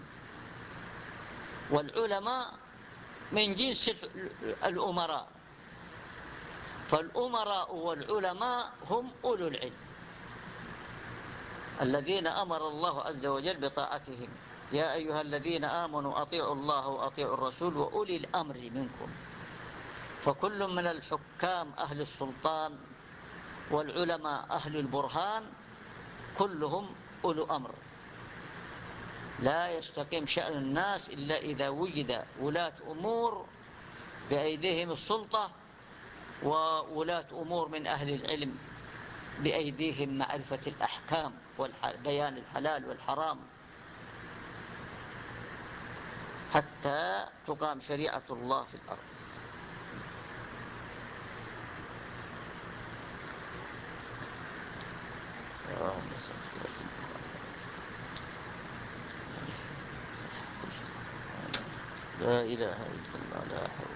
والعلماء من جنس الأمراء. فالأمراء والعلماء هم أولو العلم. الذين أمر الله عز وجل بطاعتهم. يا أيها الذين آمنوا أطيعوا الله وأطيعوا الرسول وأولي الأمر منكم. فكل من الحكام أهل السلطان والعلماء أهل البرهان كلهم أولو أمر. لا يستقيم شأن الناس إلا إذا وجد ولاة أمور بأيديهم السلطة وولاة أمور من أهل العلم بأيديهم معرفة الأحكام وبيان الحلال والحرام. حتى تقام شريعة الله في الأرض. لا إله إلا الله لا حول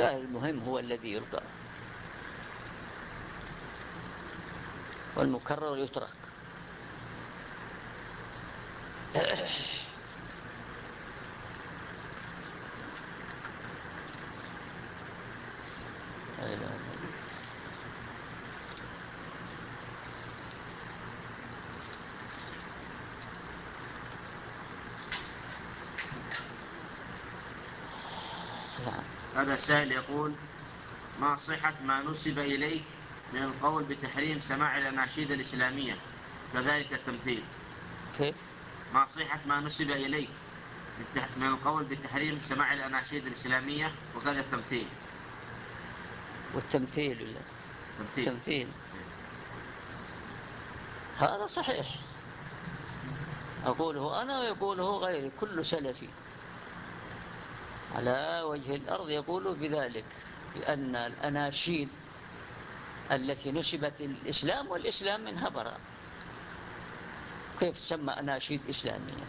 السؤال المهم هو الذي يلقى. والمكرر يترك. هذا سائل يقول ما صحة ما نسب إليك من القول بتحريم سماع الأناشيد الإسلامية؟ كذلك التمثيل. كيف؟ ما صحة ما نسب إليك من القول بتحريم سماع الأناشيد الإسلامية؟ وكذا التمثيل. والتمثيل. ولا تمثيل, تمثيل. هذا صحيح. أقوله أنا ويقوله غيري كل سلفي. على وجه الأرض يقول بذلك بأن الأناشيد التي نسبت الإسلام والإسلام منها براء كيف تسمى أناشيد إسلامية؟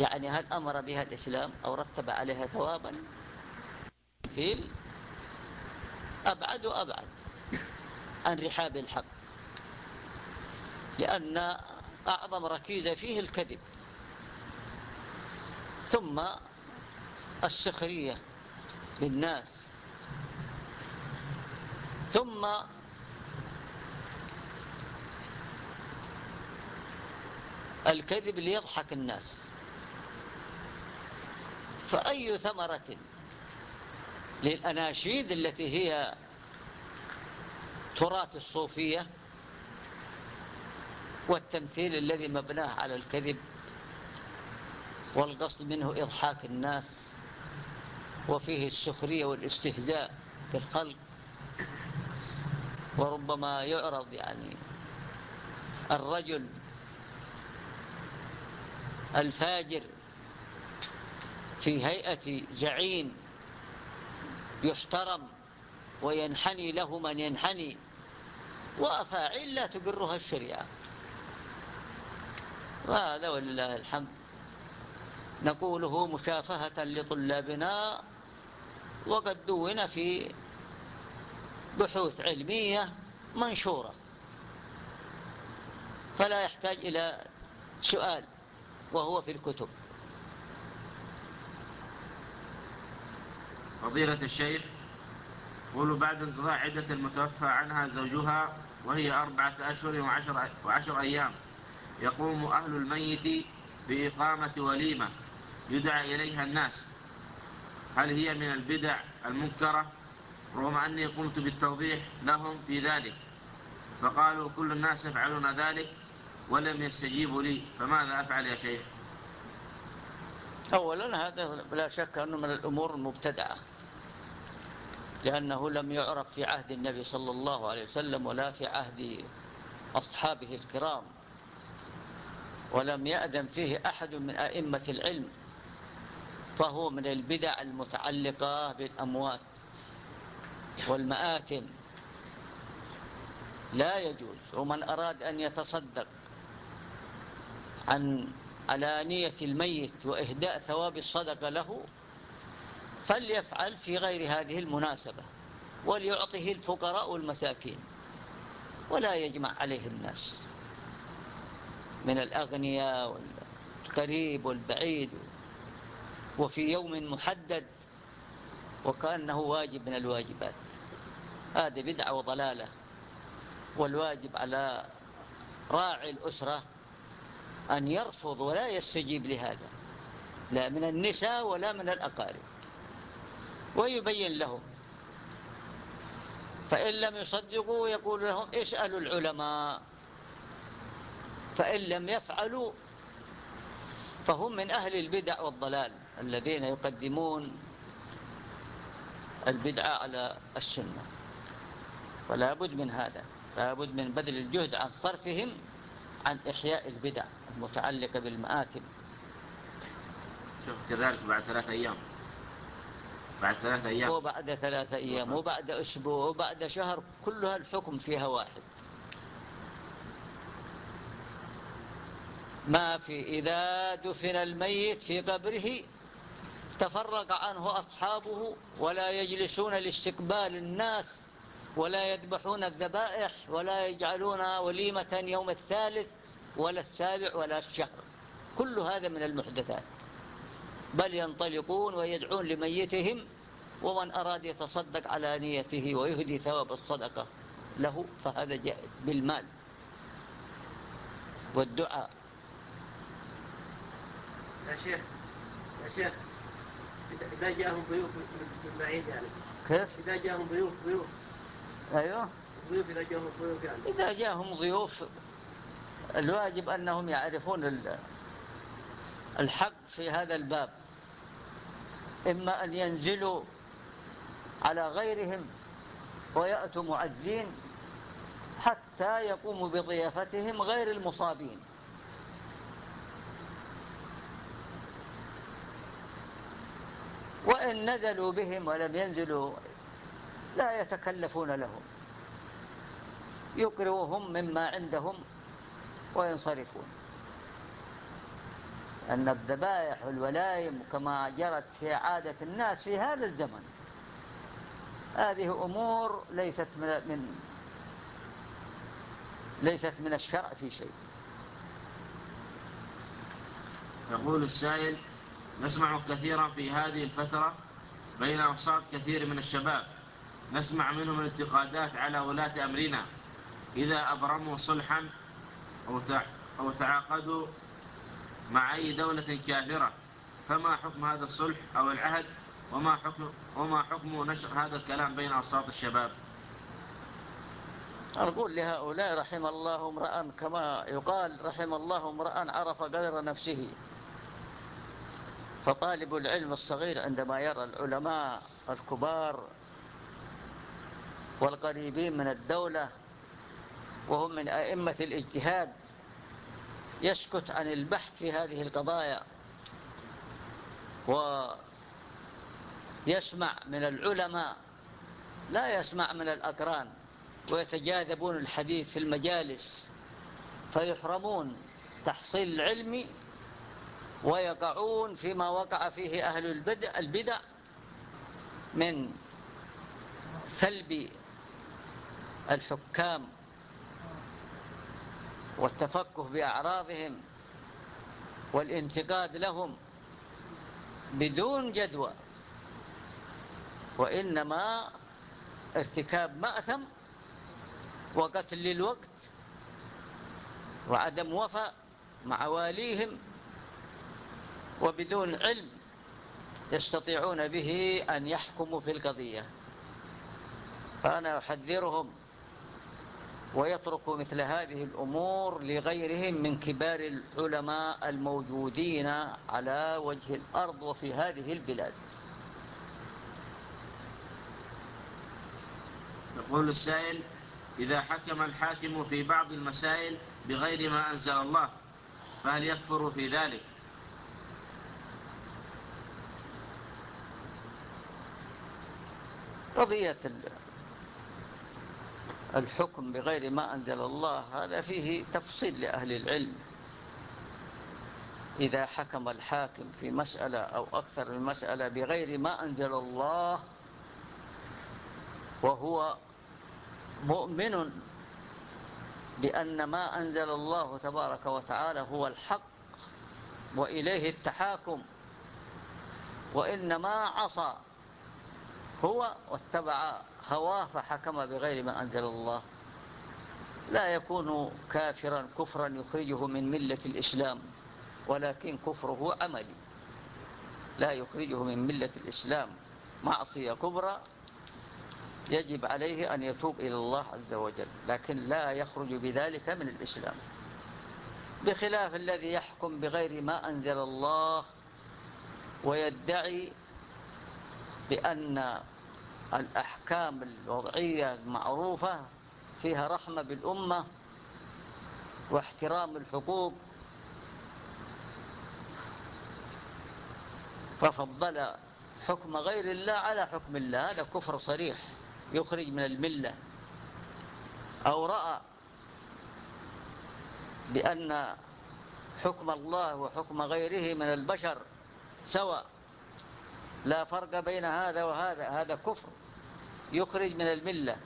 يعني هل أمر بها الإسلام أو رتب عليها ثوابا؟ في أبعد وأبعد عن رحاب الحق لأن أعظم ركيزة فيه الكذب. ثم السخرية بالناس ثم الكذب ليضحك الناس. فأي ثمرة للأناشيد التي هي تراث الصوفية والتمثيل الذي مبناه على الكذب والقصد منه إضحاك الناس؟ وفيه السخرية والاستهزاء بالخلق وربما يعرض يعني الرجل الفاجر في هيئة زعيم يحترم وينحني له من ينحني وأفاعيل لا تقرها الشريعة. وهذا ولله الحمد. نقوله مشافهة لطلابنا وقد دون في بحوث علمية منشورة. فلا يحتاج إلى سؤال وهو في الكتب. فضيلة الشيخ قولوا بعد انقضاء عدة المتوفى عنها زوجها وهي أربعة أشهر وعشر, وعشر أيام يقوم أهل الميت بإقامة وليمة يدعى إليها الناس. هل هي من البدع المنكرة؟ رغم أني قمت بالتوضيح لهم في ذلك. فقالوا كل الناس يفعلون ذلك ولم يستجيبوا لي. فماذا أفعل يا شيخ؟ أولا هذا لا شك أنه من الأمور المبتدعة لأنه لم يعرف في عهد النبي صلى الله عليه وسلم ولا في عهد أصحابه الكرام ولم يأذن فيه أحد من أئمة العلم. فهو من البدع المتعلقة بالأموات والمآتم لا يجوز ومن أراد أن يتصدق عن علانية الميت وإهداء ثواب الصدقة له فليفعل في غير هذه المناسبة وليعطه الفقراء والمساكين ولا يجمع عليه الناس من الأغنياء والقريب والبعيد. وفي يوم محدد وكأنه واجب من الواجبات. هذه بدعة وضلالة والواجب على راعي الأسرة أن يرفض ولا يستجيب لهذا لا من النساء ولا من الأقارب. ويبين لهم فإن لم يصدقوا يقول لهم اسألوا العلماء فإن لم يفعلوا فهم من أهل البدع والضلال. الذين يقدمون البدعة على السنة. فلا بد من هذا. لا بد من بذل الجهد عن صرفهم عن إحياء البدع المتعلقة بالمآتم شوف كذلك بعد ثلاثة أيام. بعد ثلاثة أيام. وبعد ثلاثة أيام وبعد أسبوع وبعد شهر كلها الحكم فيها واحد. ما في إذا دفن الميت في قبره تفرق عنه أصحابه ولا يجلسون لاستقبال الناس ولا يذبحون الذبائح ولا يجعلون وليمة يوم الثالث ولا السابع ولا الشهر. كل هذا من المحدثات. بل ينطلقون ويدعون لميتهم ومن أراد يتصدق على نيته ويهدي ثواب الصدقة له فهذا جاء بالمال والدعاء. يا شيخ يا شيخ. إذا جاءهم ضيوف من بعيد يعني. كيف؟ إذا جاءهم ضيوف ضيوف. أيوه. ضيوف إذا جاءهم ضيوف يعني. إذا جاءهم ضيوف الواجب أنهم يعرفون الحق في هذا الباب. إما أن ينزلوا على غيرهم ويأتوا معزين حتى يقوموا بضيافتهم غير المصابين. وإن نزلوا بهم ولم ينزلوا لا يتكلفون لهم. يقروهم مما عندهم وينصرفون. أن الذبائح والولائم كما جرت في عادة الناس في هذا الزمن هذه أمور ليست من ليست من الشرع في شيء. يقول السائل نسمع كثيرا في هذه الفترة بين أوساط كثير من الشباب. نسمع منهم الانتقادات على ولاة أمرنا. إذا أبرموا صلحا أو تعاقدوا مع أي دولة كافرة فما حكم هذا الصلح أو العهد؟ وما حكم, وما حكم نشر هذا الكلام بين أوساط الشباب؟ أقول لهؤلاء رحم الله امرأ كما يقال رحم الله امرأ عرف قدر نفسه. فطالب العلم الصغير عندما يرى العلماء الكبار والقريبين من الدولة وهم من أئمة الاجتهاد يسكت عن البحث في هذه القضايا ويسمع من العلماء لا يسمع من الأقران ويتجاذبون الحديث في المجالس فيحرمون تحصيل العلم ويقعون فيما وقع فيه أهل البدع, البدع من سلب الحكام والتفكه بأعراضهم والانتقاد لهم بدون جدوى. وإنما ارتكاب مأثم وقتل للوقت وعدم وفاء مع واليهم وبدون علم يستطيعون به أن يحكموا في القضية. فأنا أحذرهم ويترك مثل هذه الأمور لغيرهم من كبار العلماء الموجودين على وجه الأرض وفي هذه البلاد. يقول السائل إذا حكم الحاكم في بعض المسائل بغير ما أنزل الله فهل يكفر في ذلك؟ قضية الحكم بغير ما أنزل الله هذا فيه تفصيل لأهل العلم. إذا حكم الحاكم في مسألة أو أكثر من مسألة بغير ما أنزل الله وهو مؤمن بأن ما أنزل الله تبارك وتعالى هو الحق وإليه التحاكم وإنما عصى هو واتبع هواه فحكم بغير ما أنزل الله. لا يكون كافرا كفرا يخرجه من ملة الإسلام ولكن كفره عملي. لا يخرجه من ملة الإسلام. معصية كبرى يجب عليه أن يتوب إلى الله عز وجل لكن لا يخرج بذلك من الإسلام. بخلاف الذي يحكم بغير ما أنزل الله ويدعي بأن الأحكام الوضعية المعروفة فيها رحمة بالأمة واحترام الحقوق. ففضل حكم غير الله على حكم الله. هذا كفر صريح يخرج من الملة. أو رأى بأن حكم الله وحكم غيره من البشر سواء لا فرق بين هذا وهذا هذا كفر يخرج من الملة.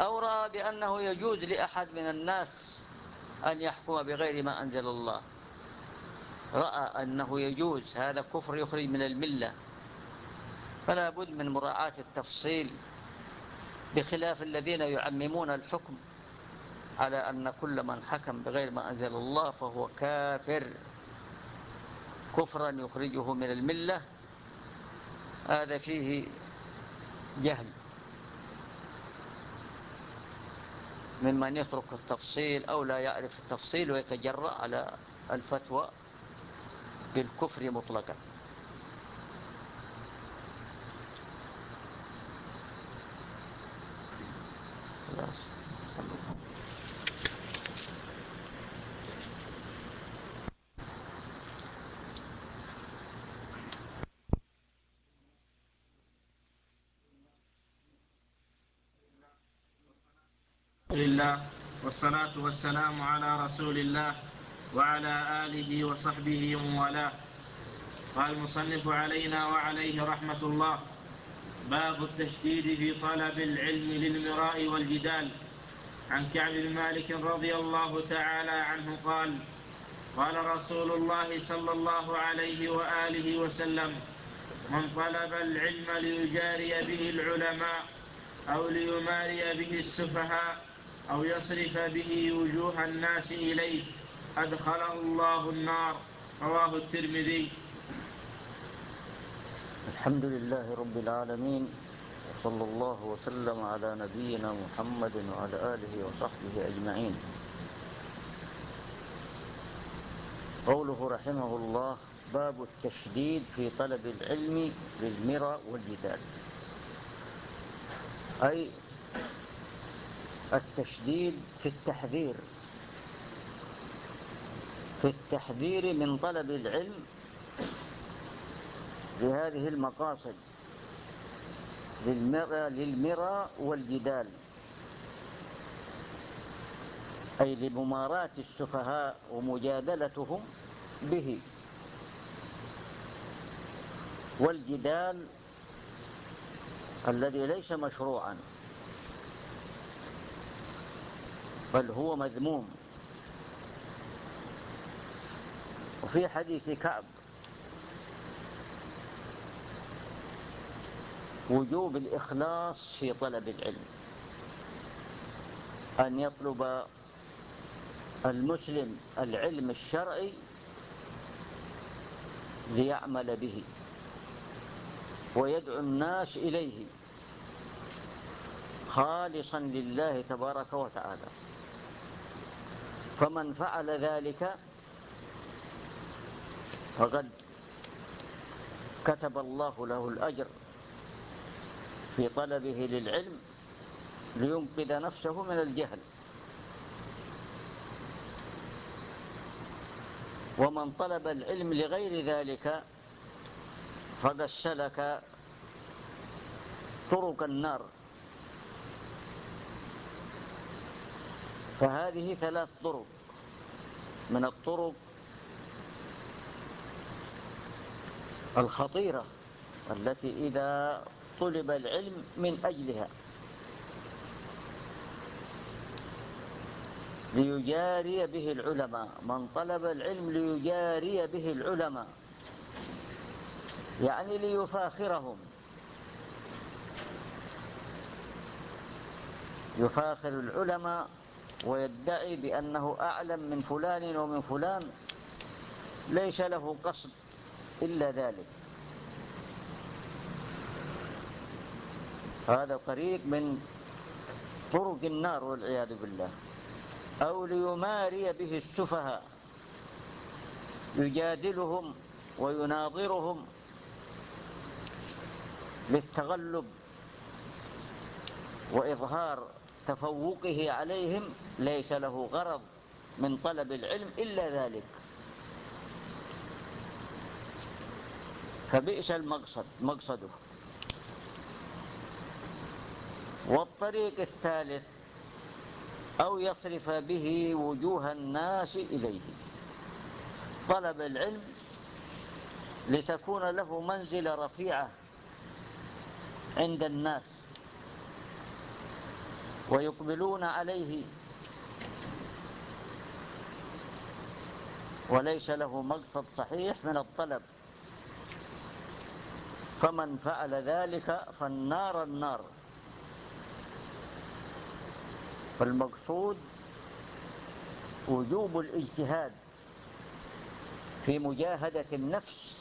أو رأى بأنه يجوز لأحد من الناس أن يحكم بغير ما أنزل الله. رأى أنه يجوز هذا كفر يخرج من الملة. فلا بد من مراعاة التفصيل بخلاف الذين يعممون الحكم على أن كل من حكم بغير ما أنزل الله فهو كافر. كفرا يخرجه من الملة. هذا فيه جهل. ممن يترك التفصيل أو لا يعرف التفصيل ويتجرأ على الفتوى بالكفر مطلقا. لله والصلاة والسلام على رسول الله وعلى آله وصحبه ومن والاه. قال المصنف علينا وعليه رحمة الله باب التشديد في طلب العلم للمراء والجدال. عن كعب بن مالك رضي الله تعالى عنه قال قال رسول الله صلى الله عليه وآله وسلم من طلب العلم ليجاري به العلماء أو ليماري به السفهاء أو يصرف به وجوه الناس إليه. أدخله الله النار. رواه الترمذي. الحمد لله رب العالمين. وصلى الله وسلم على نبينا محمد وعلى آله وصحبه أجمعين. قوله رحمه الله باب التشديد في طلب العلم للمرى والجدال. أي التشديد في التحذير في التحذير من طلب العلم لهذه المقاصد للمرى, للمرى والجدال أي لمماراة السفهاء ومجادلتهم به. والجدال الذي ليس مشروعا. بل هو مذموم. وفي حديث كعب وجوب الإخلاص في طلب العلم. أن يطلب المسلم العلم الشرعي ليعمل به ويدعو الناس إليه خالصا لله تبارك وتعالى. فمن فعل ذلك فقد كتب الله له الأجر في طلبه للعلم لينقذ نفسه من الجهل. ومن طلب العلم لغير ذلك فقد سلك طرق النار. فهذه ثلاث طرق. من الطرق الخطيرة التي إذا طلب العلم من أجلها. ليجاري به العلماء. من طلب العلم ليجاري به العلماء. يعني ليفاخرهم. يفاخر العلماء ويدعي بأنه أعلم من فلان ومن فلان ليس له قصد إلا ذلك. هذا طريق من طرق النار والعياذ بالله. أو ليماري به السفهاء. يجادلهم ويناظرهم للتغلب وإظهار تفوقه عليهم ليس له غرض من طلب العلم إلا ذلك. فبئس المقصد مقصده. والطريق الثالث أو يصرف به وجوه الناس إليه. طلب العلم لتكون له منزلة رفيعة عند الناس. ويقبلون عليه. وليس له مقصد صحيح من الطلب. فمن فعل ذلك فالنار النار. فالمقصود وجوب الاجتهاد في مجاهدة النفس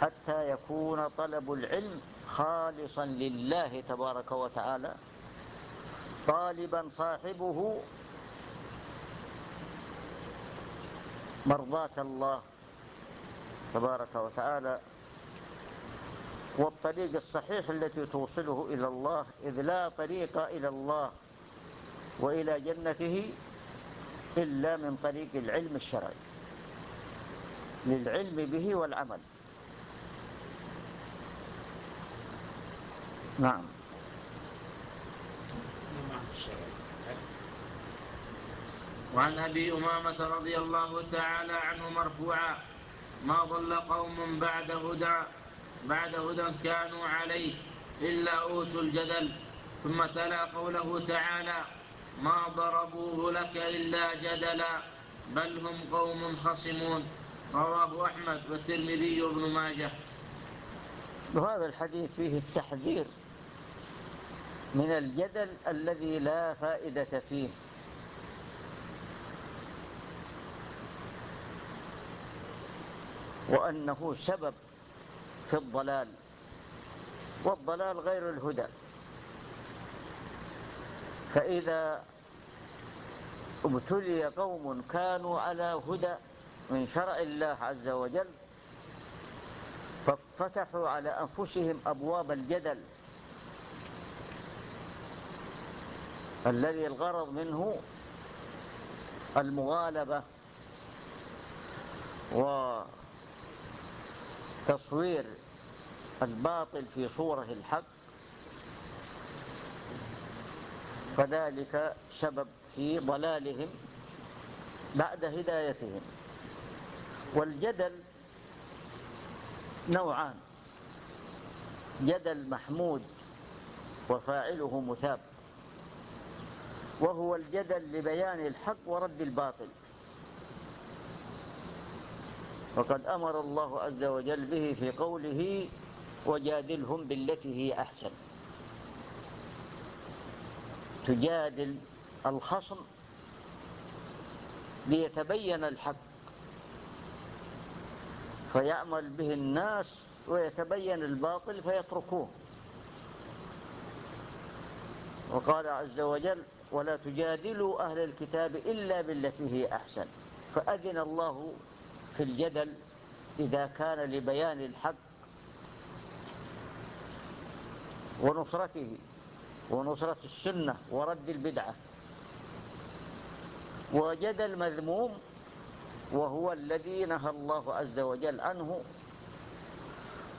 حتى يكون طلب العلم خالصا لله تبارك وتعالى. طالبا صاحبه. مرضاة الله تبارك وتعالى والطريق الصحيح التي توصله إلى الله إذ لا طريق إلى الله وإلى جنته إلا من طريق العلم الشرعي للعلم به والعمل. نعم. وعن أبي أمامة رضي الله تعالى عنه مرفوعا ما ضل قوم بعد هدى بعد هدى كانوا عليه إلا أوتوا الجدل ثم تلا قوله تعالى ما ضربوه لك إلا جدلا بل هم قوم خصمون رواه أحمد والترمذي وابن ماجه. وهذا الحديث فيه التحذير من الجدل الذي لا فائدة فيه. وأنه سبب في الضلال. والضلال غير الهدى. فإذا ابتلي قوم كانوا على هدى من شرع الله عز وجل ففتحوا على أنفسهم أبواب الجدل. الذي الغرض منه المغالبة وتصوير الباطل في صورة الحق فذلك سبب في ضلالهم بعد هدايتهم. والجدل نوعان جدل محمود وفاعله مثاب. وهو الجدل لبيان الحق ورد الباطل. وقد أمر الله عز وجل به في قوله وجادلهم بالتي هي أحسن. تجادل الخصم ليتبين الحق فيعمل به الناس ويتبين الباطل فيتركوه. وقال عز وجل ولا تجادلوا أهل الكتاب إلا بالتي هي أحسن. فأذن الله في الجدل إذا كان لبيان الحق ونصرته ونصرة السنة ورد البدعة. وجدل مذموم وهو الذي نهى الله عز وجل عنه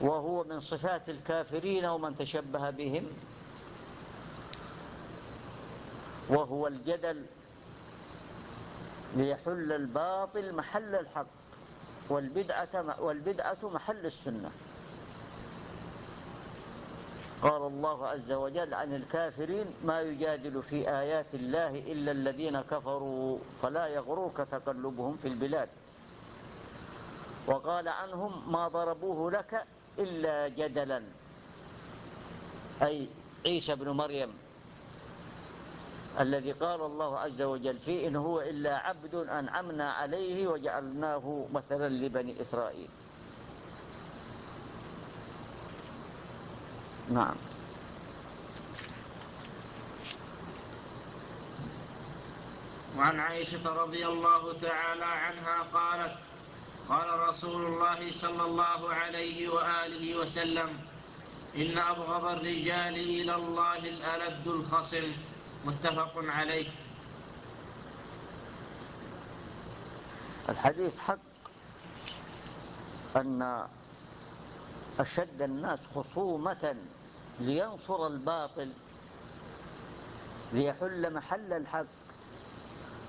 وهو من صفات الكافرين ومن تشبه بهم. وهو الجدل ليحل الباطل محل الحق والبدعة, والبدعة محل السنة. قال الله عز وجل عن الكافرين ما يجادل في آيات الله إلا الذين كفروا فلا يغروك تقلبهم في البلاد. وقال عنهم ما ضربوه لك إلا جدلا. أي عيسى بن مريم الذي قال الله عز وجل فيه إن هو إلا عبد أنعمنا عليه وجعلناه مثلا لبني إسرائيل. نعم. وعن عائشة رضي الله تعالى عنها قالت قال رسول الله صلى الله عليه وآله وسلم إن أبغض الرجال إلى الله الألد الخصم. متفق عليه. الحديث حق أن أشد الناس خصومة لينصر الباطل ليحل محل الحق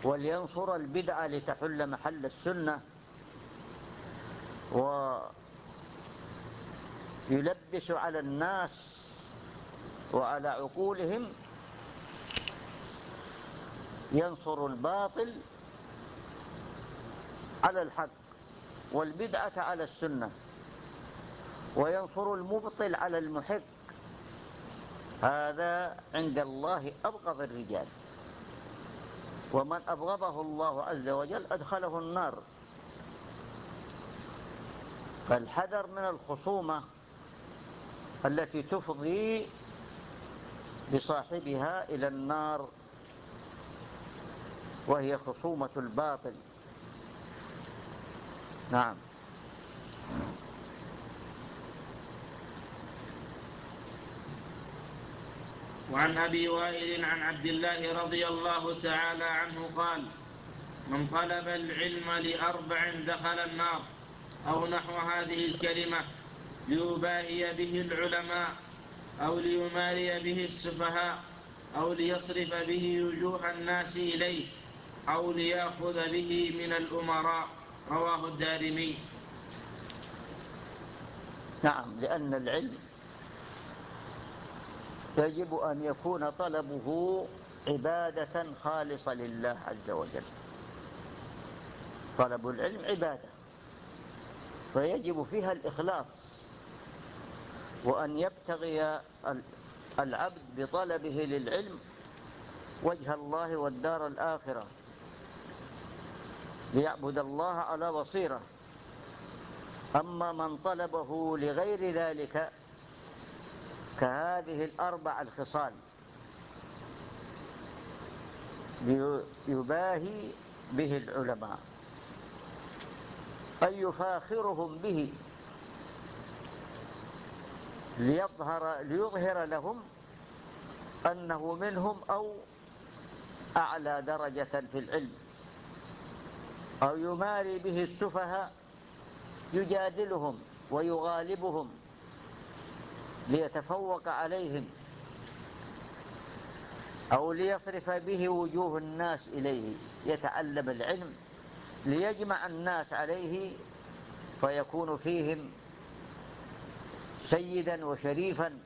ولينصر البدعة لتحل محل السنة يلبس على الناس وعلى عقولهم ينصر الباطل على الحق والبدعة على السنة وينصر المبطل على المحق. هذا عند الله أبغض الرجال. ومن أبغضه الله عز وجل أدخله النار. فالحذر من الخصومة التي تفضي بصاحبها إلى النار. وهي خصومة الباطل. نعم. وعن أبي وائل عن عبد الله رضي الله تعالى عنه قال من طلب العلم لأربع دخل النار أو نحو هذه الكلمة ليباهي به العلماء أو ليماري به السفهاء أو ليصرف به وجوه الناس إليه أو ليأخذ به من الأمراء. رواه الدارمي. نعم لأن العلم يجب أن يكون طلبه عبادة خالصة لله عز وجل. طلب العلم عبادة فيجب فيها الإخلاص. وأن يبتغي العبد بطلبه للعلم وجه الله والدار الآخرة. ليعبد الله على بصيرة. أما من طلبه لغير ذلك كهذه الأربع الخصال. يباهي به العلماء. أن يفاخرهم به. ليظهر, ليظهر لهم أنه منهم أو أعلى درجة في العلم. أو يماري به السفهاء يجادلهم ويغالبهم ليتفوق عليهم أو ليصرف به وجوه الناس إليه يتعلم العلم ليجمع الناس عليه فيكون فيهم سيدا وشريفا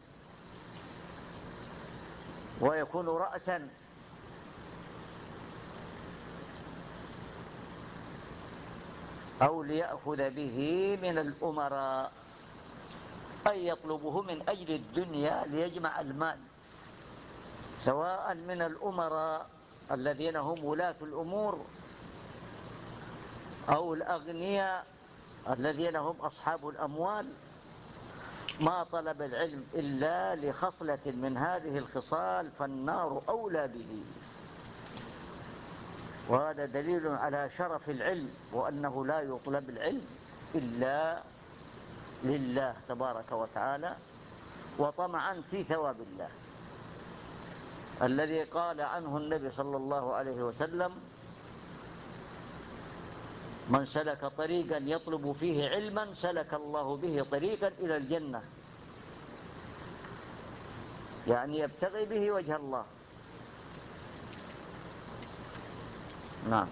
ويكون رأسا أو ليأخذ به من الأمراء أي يطلبه من أجل الدنيا ليجمع المال سواء من الأمراء الذين هم ولاة الأمور أو الأغنياء الذين هم أصحاب الأموال. ما طلب العلم إلا لخصلة من هذه الخصال فالنار أولى به. وهذا دليل على شرف العلم وأنه لا يطلب العلم إلا لله تبارك وتعالى وطمعا في ثواب الله. الذي قال عنه النبي صلى الله عليه وسلم من سلك طريقا يطلب فيه علما سلك الله به طريقا إلى الجنة. يعني يبتغي به وجه الله. نعم.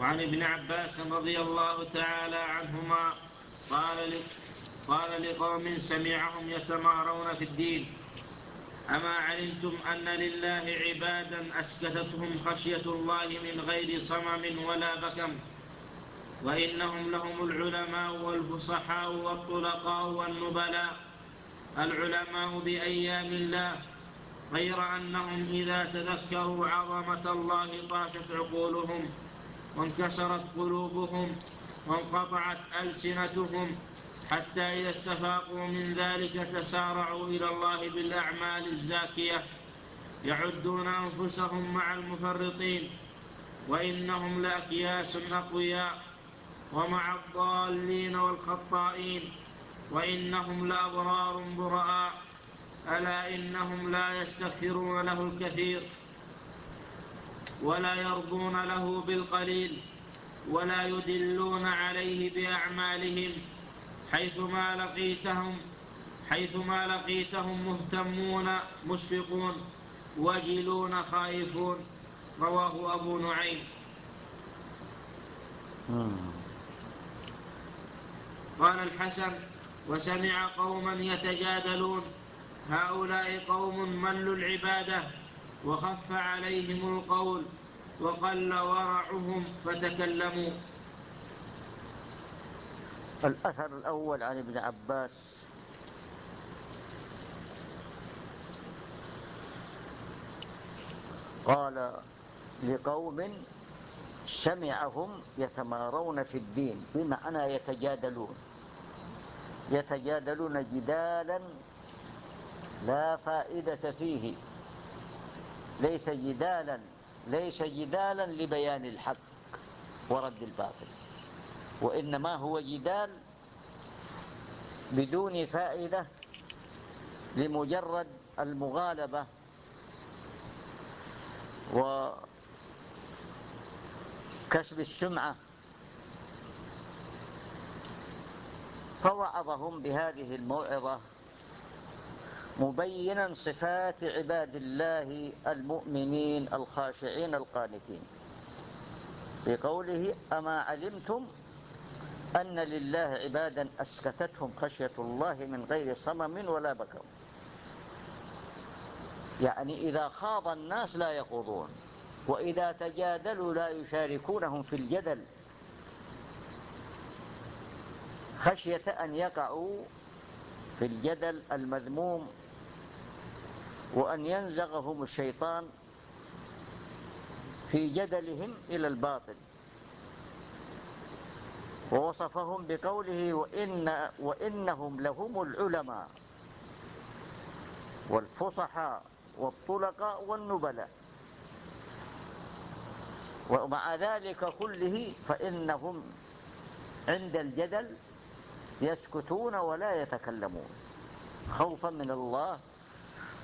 وعن ابن عباس رضي الله تعالى عنهما قال قال لقوم سمعهم يتمارون في الدين. أما علمتم أن لله عبادا أسكتتهم خشية الله من غير صمم ولا بكم؟ وإنهم لهم العلماء والفصحاء والطلقاء والنبلاء. العلماء بأيام الله غير أنهم إذا تذكروا عظمة الله طاشت عقولهم وانكسرت قلوبهم وانقطعت ألسنتهم حتى إذا استفاقوا من ذلك تسارعوا إلى الله بالأعمال الزاكية يعدون أنفسهم مع المفرطين وإنهم لأكياس أقوياء ومع الضالين والخطائين وإنهم لأبرار براء. ألا إنهم لا يستغفرون له الكثير ولا يرضون له بالقليل ولا يدلون عليه بأعمالهم حيثما لقيتهم حيثما لقيتهم مهتمون مشفقون وجلون خائفون رواه أبو نعيم. قال الحسن وسمع قوما يتجادلون هؤلاء قوم ملوا العبادة وخف عليهم القول وقل ورعهم فتكلموا. الأثر الأول عن ابن عباس. قال لقوم سمعهم يتمارون في الدين بمعنى يتجادلون. يتجادلون جدالا لا فائدة فيه. ليس جدالا ليس جدالا لبيان الحق ورد الباطل. وإنما هو جدال بدون فائدة لمجرد المغالبة وكسب السمعة. فوعظهم بهذه الموعظة مبينا صفات عباد الله المؤمنين الخاشعين القانتين. بقوله أما علمتم أن لله عبادا أسكتتهم خشية الله من غير صمم ولا بكر. يعني إذا خاض الناس لا يخوضون وإذا تجادلوا لا يشاركونهم في الجدل. خشية أن يقعوا في الجدل المذموم وأن ينزغهم الشيطان في جدلهم إلى الباطل. ووصفهم بقوله وإن وإنهم لهم العلماء والفصحاء والطلقاء والنبلاء. ومع ذلك كله فإنهم عند الجدل يسكتون ولا يتكلمون. خوفا من الله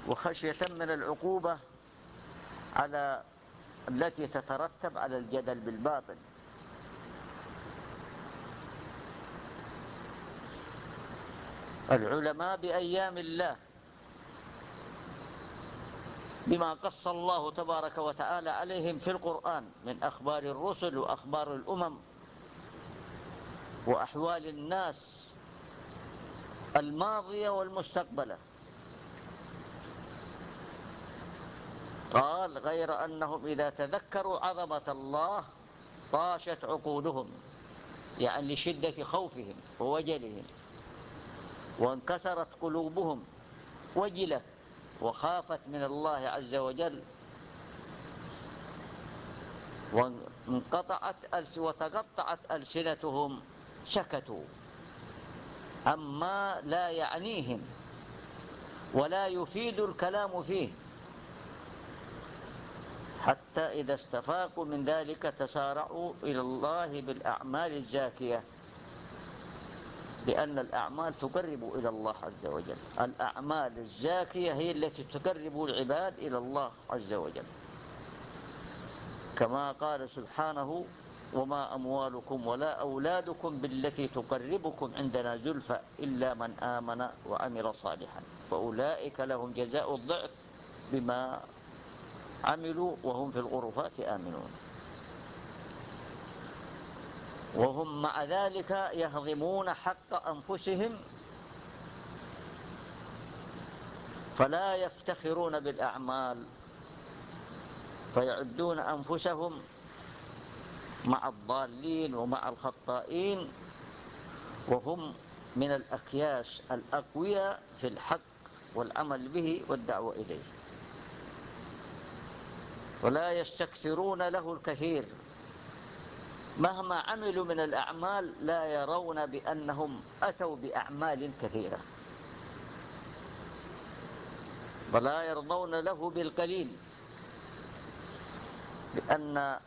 وخشية من العقوبة على التي تترتب على الجدل بالباطل. العلماء بأيام الله بما قص الله تبارك وتعالى عليهم في القرآن من أخبار الرسل وأخبار الأمم وأحوال الناس الماضية والمستقبلة. قال غير أنهم إذا تذكروا عظمة الله طاشت عقولهم يعني لشدة خوفهم ووجلهم وانكسرت قلوبهم وجلت وخافت من الله عز وجل وانقطعت وتقطعت ألسنتهم سكتوا. عما لا يعنيهم ولا يفيد الكلام فيه. حتى إذا استفاقوا من ذلك تسارعوا إلى الله بالأعمال الزاكية. لأن الأعمال تقرب إلى الله عز وجل. الأعمال الزاكية هي التي تقرب العباد إلى الله عز وجل. كما قال سبحانه وما أموالكم ولا أولادكم بالتي تقربكم عندنا زلفى إلا من آمن وعمل صالحا. فأولئك لهم جزاء الضعف بما عملوا وهم في الغرفات آمنون. وهم مع ذلك يهضمون حق أنفسهم فلا يفتخرون بالأعمال فيعدون أنفسهم مع الضالين ومع الخطائين وهم من الأكياس الأقوياء في الحق والعمل به والدعوة إليه. ولا يستكثرون له الكثير. مهما عملوا من الأعمال لا يرون بأنهم أتوا بأعمال كثيرة. ولا يرضون له بالقليل لأن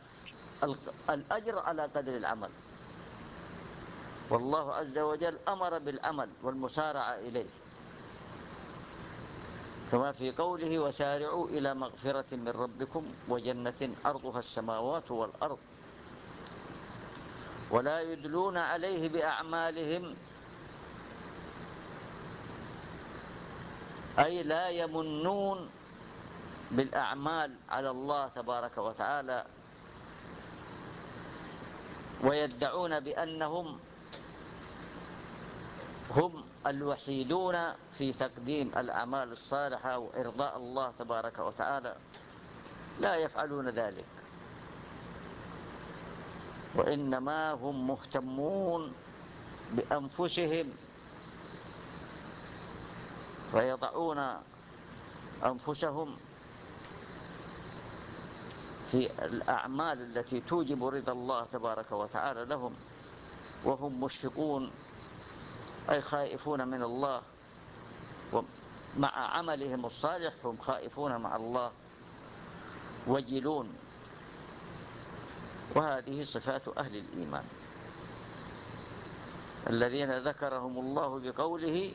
الأجر على قدر العمل. والله عز وجل أمر بالعمل والمسارعة إليه. كما في قوله وسارعوا إلى مغفرة من ربكم وجنة أرضها السماوات والأرض ولا يدلون عليه بأعمالهم أي لا يمنون بالأعمال على الله تبارك وتعالى ويدعون بأنهم هم الوحيدون في تقديم الأعمال الصالحة وإرضاء الله تبارك وتعالى. لا يفعلون ذلك. وإنما هم مهتمون بأنفسهم. فيضعون أنفسهم في الأعمال التي توجب رضا الله تبارك وتعالى لهم. وهم مشفقون أي خائفون من الله ومع عملهم الصالح هم خائفون مع الله. وجلون. وهذه صفات أهل الإيمان. الذين ذكرهم الله بقوله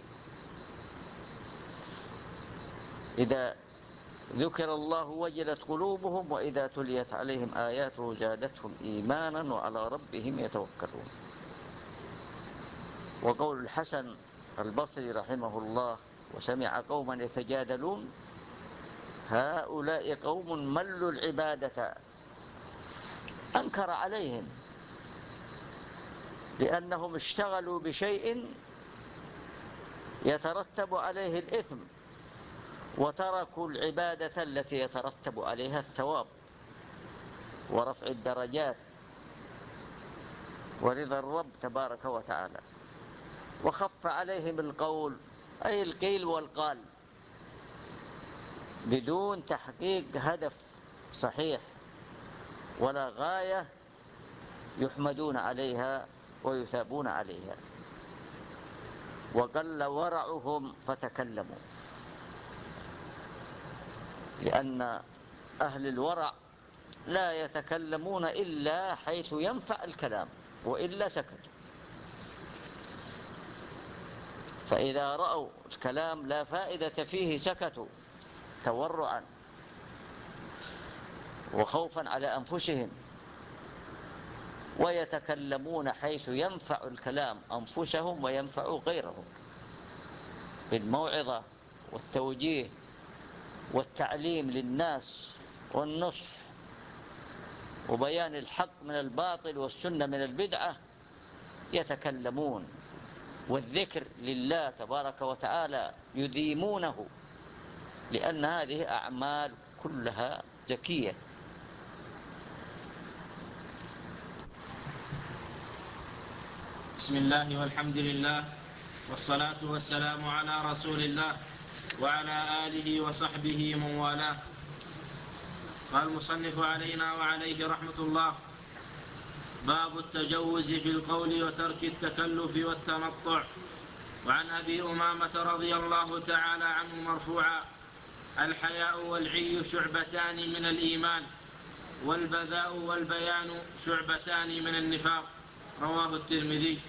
إذا ذكر الله وجلت قلوبهم وإذا تليت عليهم آياته زادتهم إيمانا وعلى ربهم يتوكلون. وقول الحسن البصري رحمه الله وسمع قوما يتجادلون هؤلاء قوم ملوا العبادة أنكر عليهم لأنهم اشتغلوا بشيء يترتب عليه الإثم وتركوا العبادة التي يترتب عليها الثواب ورفع الدرجات. ورضا الرب تبارك وتعالى وخف عليهم القول أي القيل والقال. بدون تحقيق هدف صحيح ولا غاية يحمدون عليها ويثابون عليها. وقل ورعهم فتكلموا. لأن أهل الورع لا يتكلمون إلا حيث ينفع الكلام وإلا سكتوا. فإذا رأوا الكلام لا فائدة فيه سكتوا تورعا وخوفا على أنفسهم ويتكلمون حيث ينفع الكلام أنفسهم وينفع غيرهم بالموعظة والتوجيه والتعليم للناس والنصح وبيان الحق من الباطل والسنة من البدعة يتكلمون والذكر لله تبارك وتعالى يديمونه لأن هذه أعمال كلها زكية بسم الله والحمد لله والصلاة والسلام على رسول الله وعلى آله وصحبه من والاه. قال المصنف علينا وعليه رحمة الله باب التجوز في القول وترك التكلف والتنطع. وعن أبي أمامة رضي الله تعالى عنه مرفوعا الحياء والعي شعبتان من الإيمان والبذاء والبيان شعبتان من النفاق. رواه الترمذي.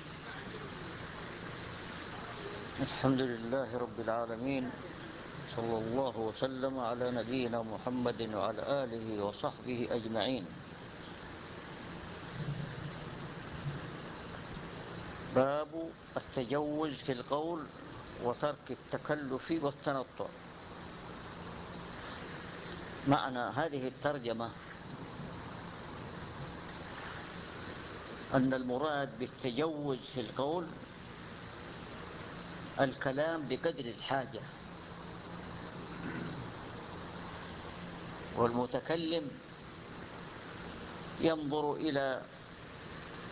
الحمد لله رب العالمين صلى الله وسلم على نبينا محمد وعلى آله وصحبه أجمعين باب التجوز في القول وترك التكلف والتنطع. معنى هذه الترجمة أن المراد بالتجوز في القول الكلام بقدر الحاجة. والمتكلم ينظر إلى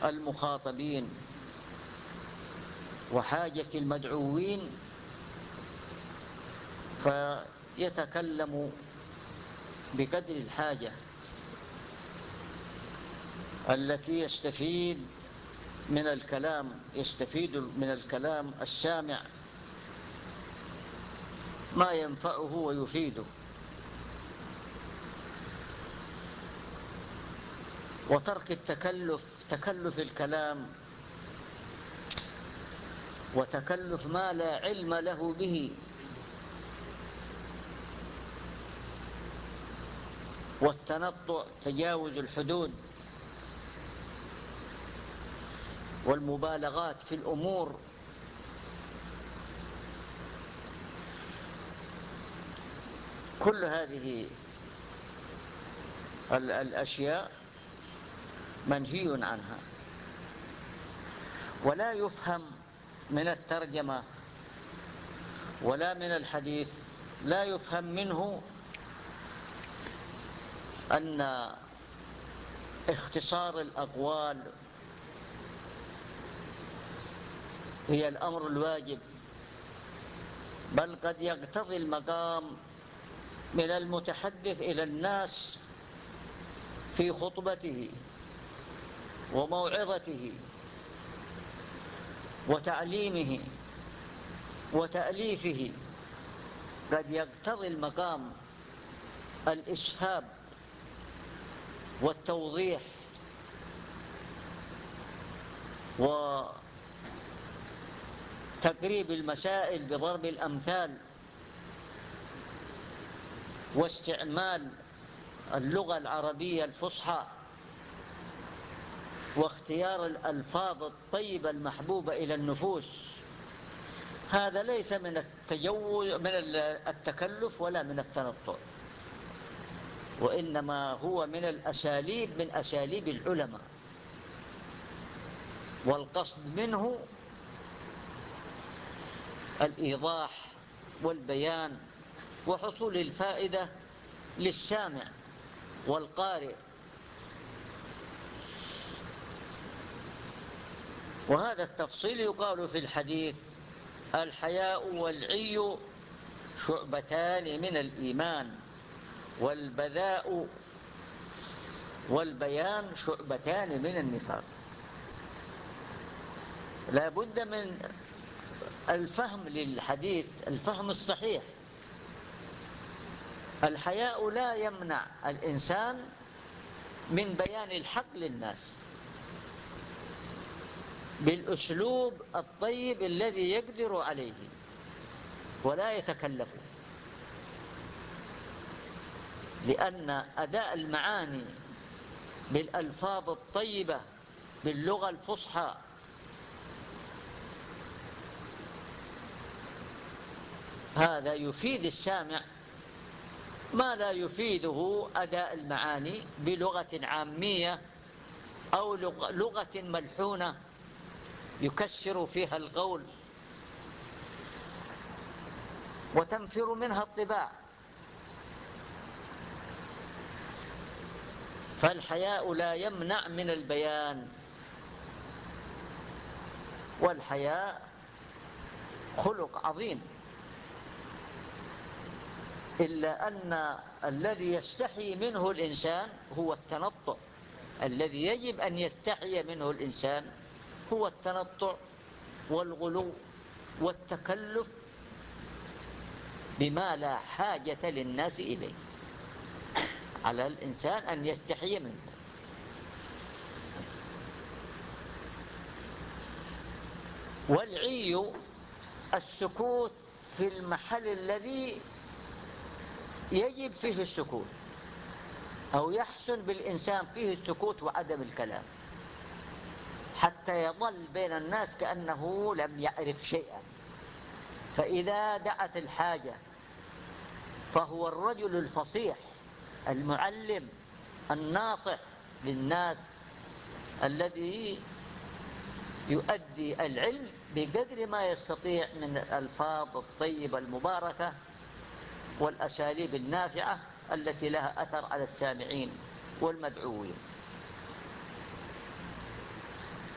المخاطبين وحاجة المدعوين فيتكلم بقدر الحاجة التي يستفيد من الكلام يستفيد من الكلام السامع ما ينفعه ويفيده. وترك التكلف تكلف الكلام وتكلف ما لا علم له به. والتنطع تجاوز الحدود. والمبالغات في الأمور. كل هذه الأشياء منهي عنها. ولا يفهم من الترجمة ولا من الحديث لا يفهم منه أن اختصار الأقوال هي الأمر الواجب بل قد يقتضي المقام من المتحدث إلى الناس في خطبته وموعظته. وتعليمه وتأليفه. قد يقتضي المقام الإسهاب والتوضيح وتقريب المسائل بضرب الأمثال واستعمال اللغة العربية الفصحى واختيار الألفاظ الطيبة المحبوبة إلى النفوس. هذا ليس من التجو من التكلف ولا من التنطع. وإنما هو من الأساليب من أساليب العلماء. والقصد منه الإيضاح والبيان وحصول الفائدة للسامع والقارئ. وهذا التفصيل يقال في الحديث الحياء والعي شعبتان من الإيمان والبذاء والبيان شعبتان من النفاق. لا بد من الفهم للحديث الفهم الصحيح. الحياء لا يمنع الإنسان من بيان الحق للناس. بالأسلوب الطيب الذي يقدر عليه ولا يتكلف. لأن أداء المعاني بالألفاظ الطيبة باللغة الفصحى هذا يفيد السامع ما لا يفيده أداء المعاني بلغة عامية أو لغة ملحونة يكسر فيها القول وتنفر منها الطباع. فالحياء لا يمنع من البيان. والحياء خلق عظيم. إلا أن الذي يستحي منه الإنسان هو التنطع الذي يجب أن يستحي منه الإنسان هو التنطع والغلو والتكلف بما لا حاجة للناس إليه. على الإنسان أن يستحي منه. والعي السكوت في المحل الذي يجب فيه السكوت أو يحسن بالإنسان فيه السكوت وعدم الكلام. حتى يظل بين الناس كأنه لم يعرف شيئا. فإذا دعت الحاجة فهو الرجل الفصيح المعلم الناصح للناس الذي يؤدي العلم بقدر ما يستطيع من الألفاظ الطيبة المباركة والأساليب النافعة التي لها أثر على السامعين والمدعوين.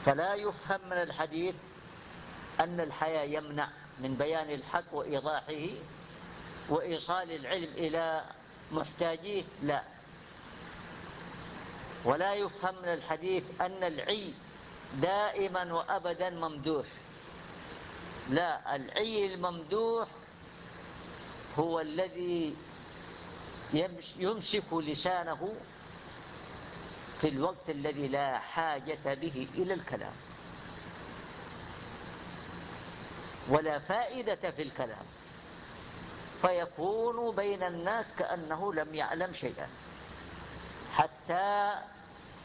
فلا يفهم من الحديث أن الحياة يمنع من بيان الحق وإيضاحه وإيصال العلم إلى محتاجيه لا. ولا يفهم من الحديث أن العي دائما وأبدا ممدوح. لا العي الممدوح هو الذي يمسك لسانه في الوقت الذي لا حاجة به إلى الكلام. ولا فائدة في الكلام. فيكون بين الناس كأنه لم يعلم شيئا. حتى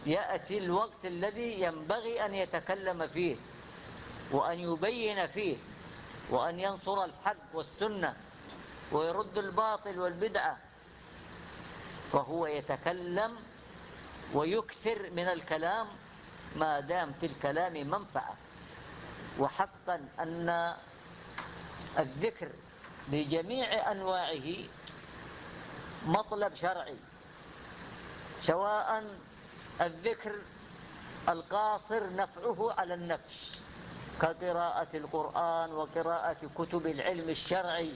يأتي الوقت الذي ينبغي أن يتكلم فيه وأن يبين فيه وأن ينصر الحق والسنة ويرد الباطل والبدعة. فهو يتكلم ويكثر من الكلام ما دام في الكلام منفعة. وحقا أن الذكر بجميع أنواعه مطلب شرعي. سواء الذكر القاصر نفعه على النفس كقراءة القرآن وقراءة كتب العلم الشرعي.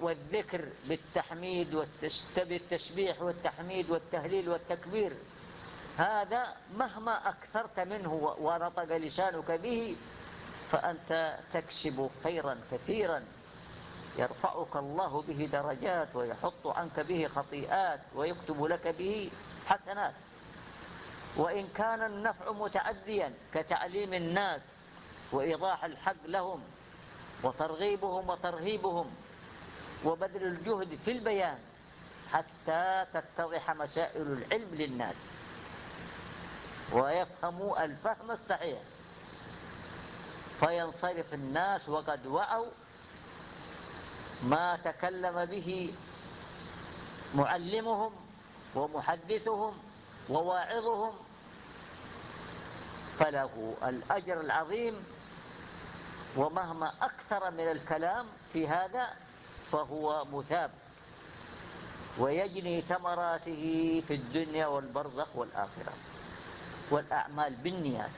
والذكر بالتحميد بالتسبيح والتحميد والتهليل والتكبير. هذا مهما أكثرت منه ونطق لسانك به فأنت تكسب خيرا كثيرا. يرفعك الله به درجات ويحط عنك به خطيئات ويكتب لك به حسنات. وإن كان النفع متعديا كتعليم الناس وإيضاح الحق لهم وترغيبهم وترهيبهم وبذل الجهد في البيان حتى تتضح مسائل العلم للناس ويفهموا الفهم الصحيح. فينصرف الناس وقد وعوا ما تكلم به معلمهم ومحدثهم وواعظهم. فله الأجر العظيم ومهما أكثر من الكلام في هذا فهو مثاب ويجني ثمراته في الدنيا والبرزخ والآخرة والأعمال بالنيات.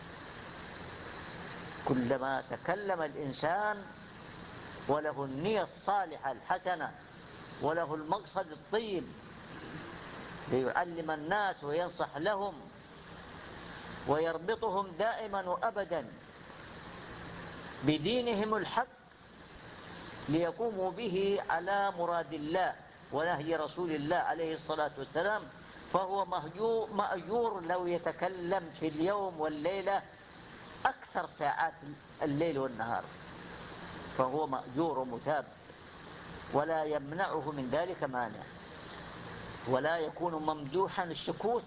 كلما تكلم الإنسان وله النية الصالحة الحسنة وله المقصد الطيب ليعلم الناس وينصح لهم ويربطهم دائما وأبدا بدينهم الحق ليقوموا به على مراد الله ونهي رسول الله عليه الصلاة والسلام فهو مأجور لو يتكلم في اليوم والليلة أكثر ساعات الليل والنهار فهو مأجور ومثاب ولا يمنعه من ذلك مانع ولا يكون ممدوحا السكوت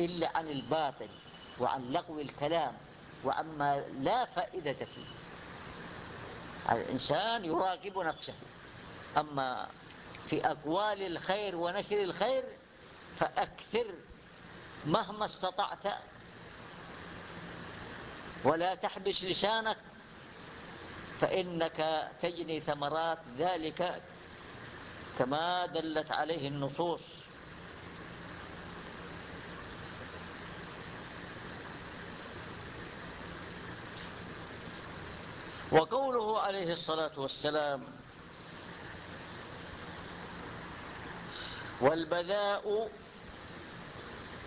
إلا عن الباطل وعن لغو الكلام وعما لا فائدة فيه. الإنسان يراقب نفسه. أما في أقوال الخير ونشر الخير فأكثر مهما استطعت. ولا تحبس لسانك فإنك تجني ثمرات ذلك كما دلت عليه النصوص. وقوله عليه الصلاة والسلام والبذاء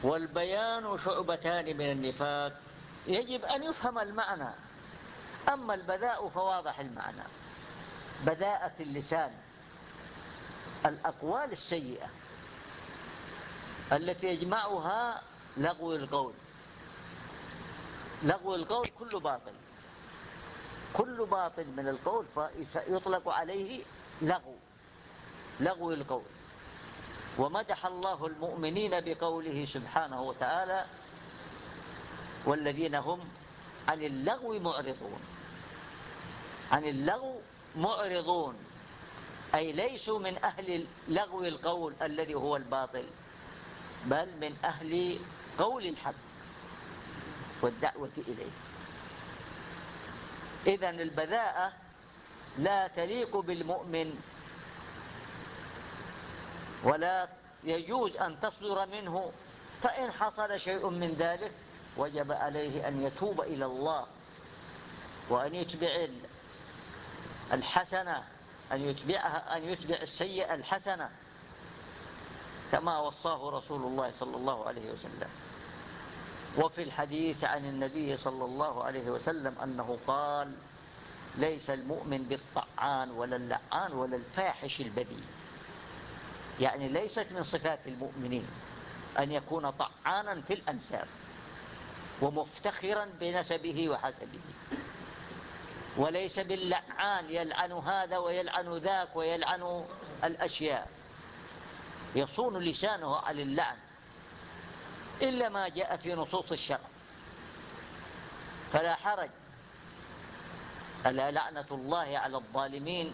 والبيان شعبتان من النفاق يجب أن يفهم المعنى. أما البذاء فواضح المعنى. بذاءة اللسان الأقوال السيئة التي يجمعها لغو القول. لغو القول كل باطل. كل باطل من القول فيطلق عليه لغو لغو القول. ومدح الله المؤمنين بقوله سبحانه وتعالى والذين هم عن اللغو معرضون. عن اللغو معرضون. أي ليسوا من أهل لغو القول الذي هو الباطل بل من أهل قول الحق والدعوة إليه. إذا البذاءة لا تليق بالمؤمن. ولا يجوز أن تصدر منه فإن حصل شيء من ذلك وجب عليه أن يتوب إلى الله. وأن يتبع الحسنة أن يتبعها أن يتبع السيئة الحسنة كما وصاه رسول الله صلى الله عليه وسلم. وفي الحديث عن النبي صلى الله عليه وسلم أنه قال ليس المؤمن بالطعان ولا اللعان ولا الفاحش البذيء يعني ليست من صفات المؤمنين أن يكون طعانا في الأنساب ومفتخرا بنسبه وحسبه. وليس باللعان يلعن هذا ويلعن ذاك ويلعن الأشياء. يصون لسانه عن اللعن. إلا ما جاء في نصوص الشرع. فلا حرج. ألا لعنة الله على الظالمين.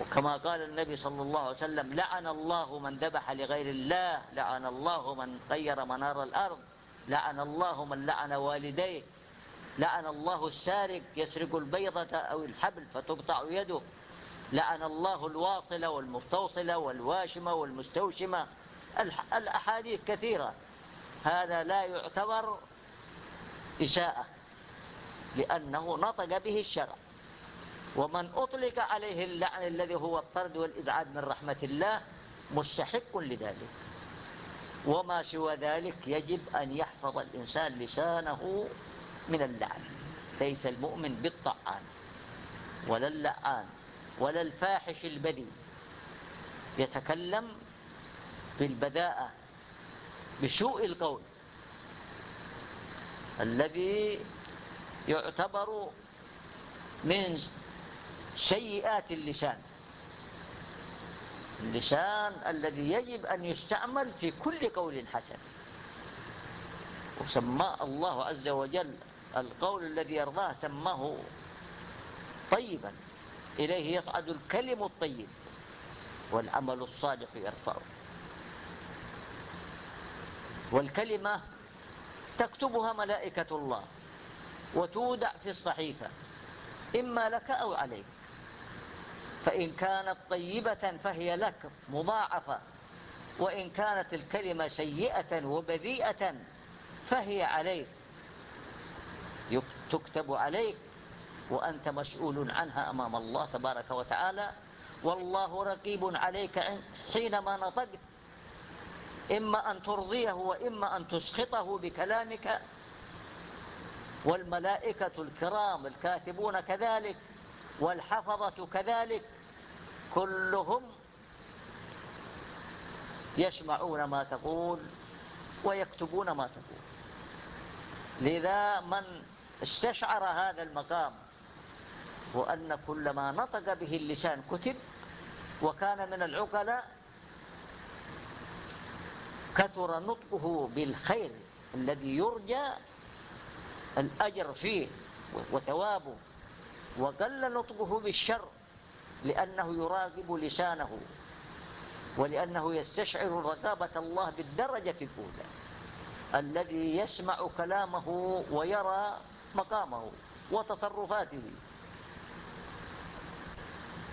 وكما قال النبي صلى الله عليه وسلم لعن الله من ذبح لغير الله لعن الله من غير منار الأرض لعن الله من لعن والديه لعن الله السارق يسرق البيضة أو الحبل فتقطع يده لعن الله الواصلة والمستوصلة والواشمة والمستوشمة الأحاديث كثيرة. هذا لا يعتبر إساءة لأنه نطق به الشرع. ومن أطلق عليه اللعن الذي هو الطرد والإبعاد من رحمة الله مستحق لذلك. وما سوى ذلك يجب أن يحفظ الإنسان لسانه من اللعن. ليس المؤمن بالطعان ولا اللعان ولا الفاحش البذيء. يتكلم بالبذاءة بسوء القول الذي يعتبر من سيئات اللسان. اللسان الذي يجب أن يستعمل في كل قول حسن. وسمى الله عز وجل القول الذي يرضاه سماه طيبا. إليه يصعد الكلم الطيب والعمل الصالح يرفعه. والكلمة تكتبها ملائكة الله وتودع في الصحيفة إما لك أو عليك. فإن كانت طيبة فهي لك مضاعفة وإن كانت الكلمة سيئة وبذيئة فهي عليك. تكتب عليك وأنت مسؤول عنها أمام الله تبارك وتعالى والله رقيب عليك حينما نطقت. إما أن ترضيه وإما أن تسخطه بكلامك والملائكة الكرام الكاتبون كذلك والحفظة كذلك كلهم يسمعون ما تقول ويكتبون ما تقول. لذا من استشعر هذا المقام وأن كل ما نطق به اللسان كتب وكان من العقلاء كثر نطقه بالخير الذي يرجى الأجر فيه وثوابه وقل نطقه بالشر لأنه يراقب لسانه ولأنه يستشعر رقابة الله بالدرجة الأولى الذي يسمع كلامه ويرى مقامه وتصرفاته.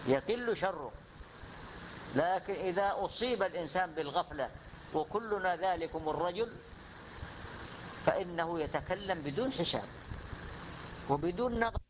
يقل شره لكن إذا أصيب الإنسان بالغفلة وكلنا ذلكم الرجل فإنه يتكلم بدون حساب وبدون نظر.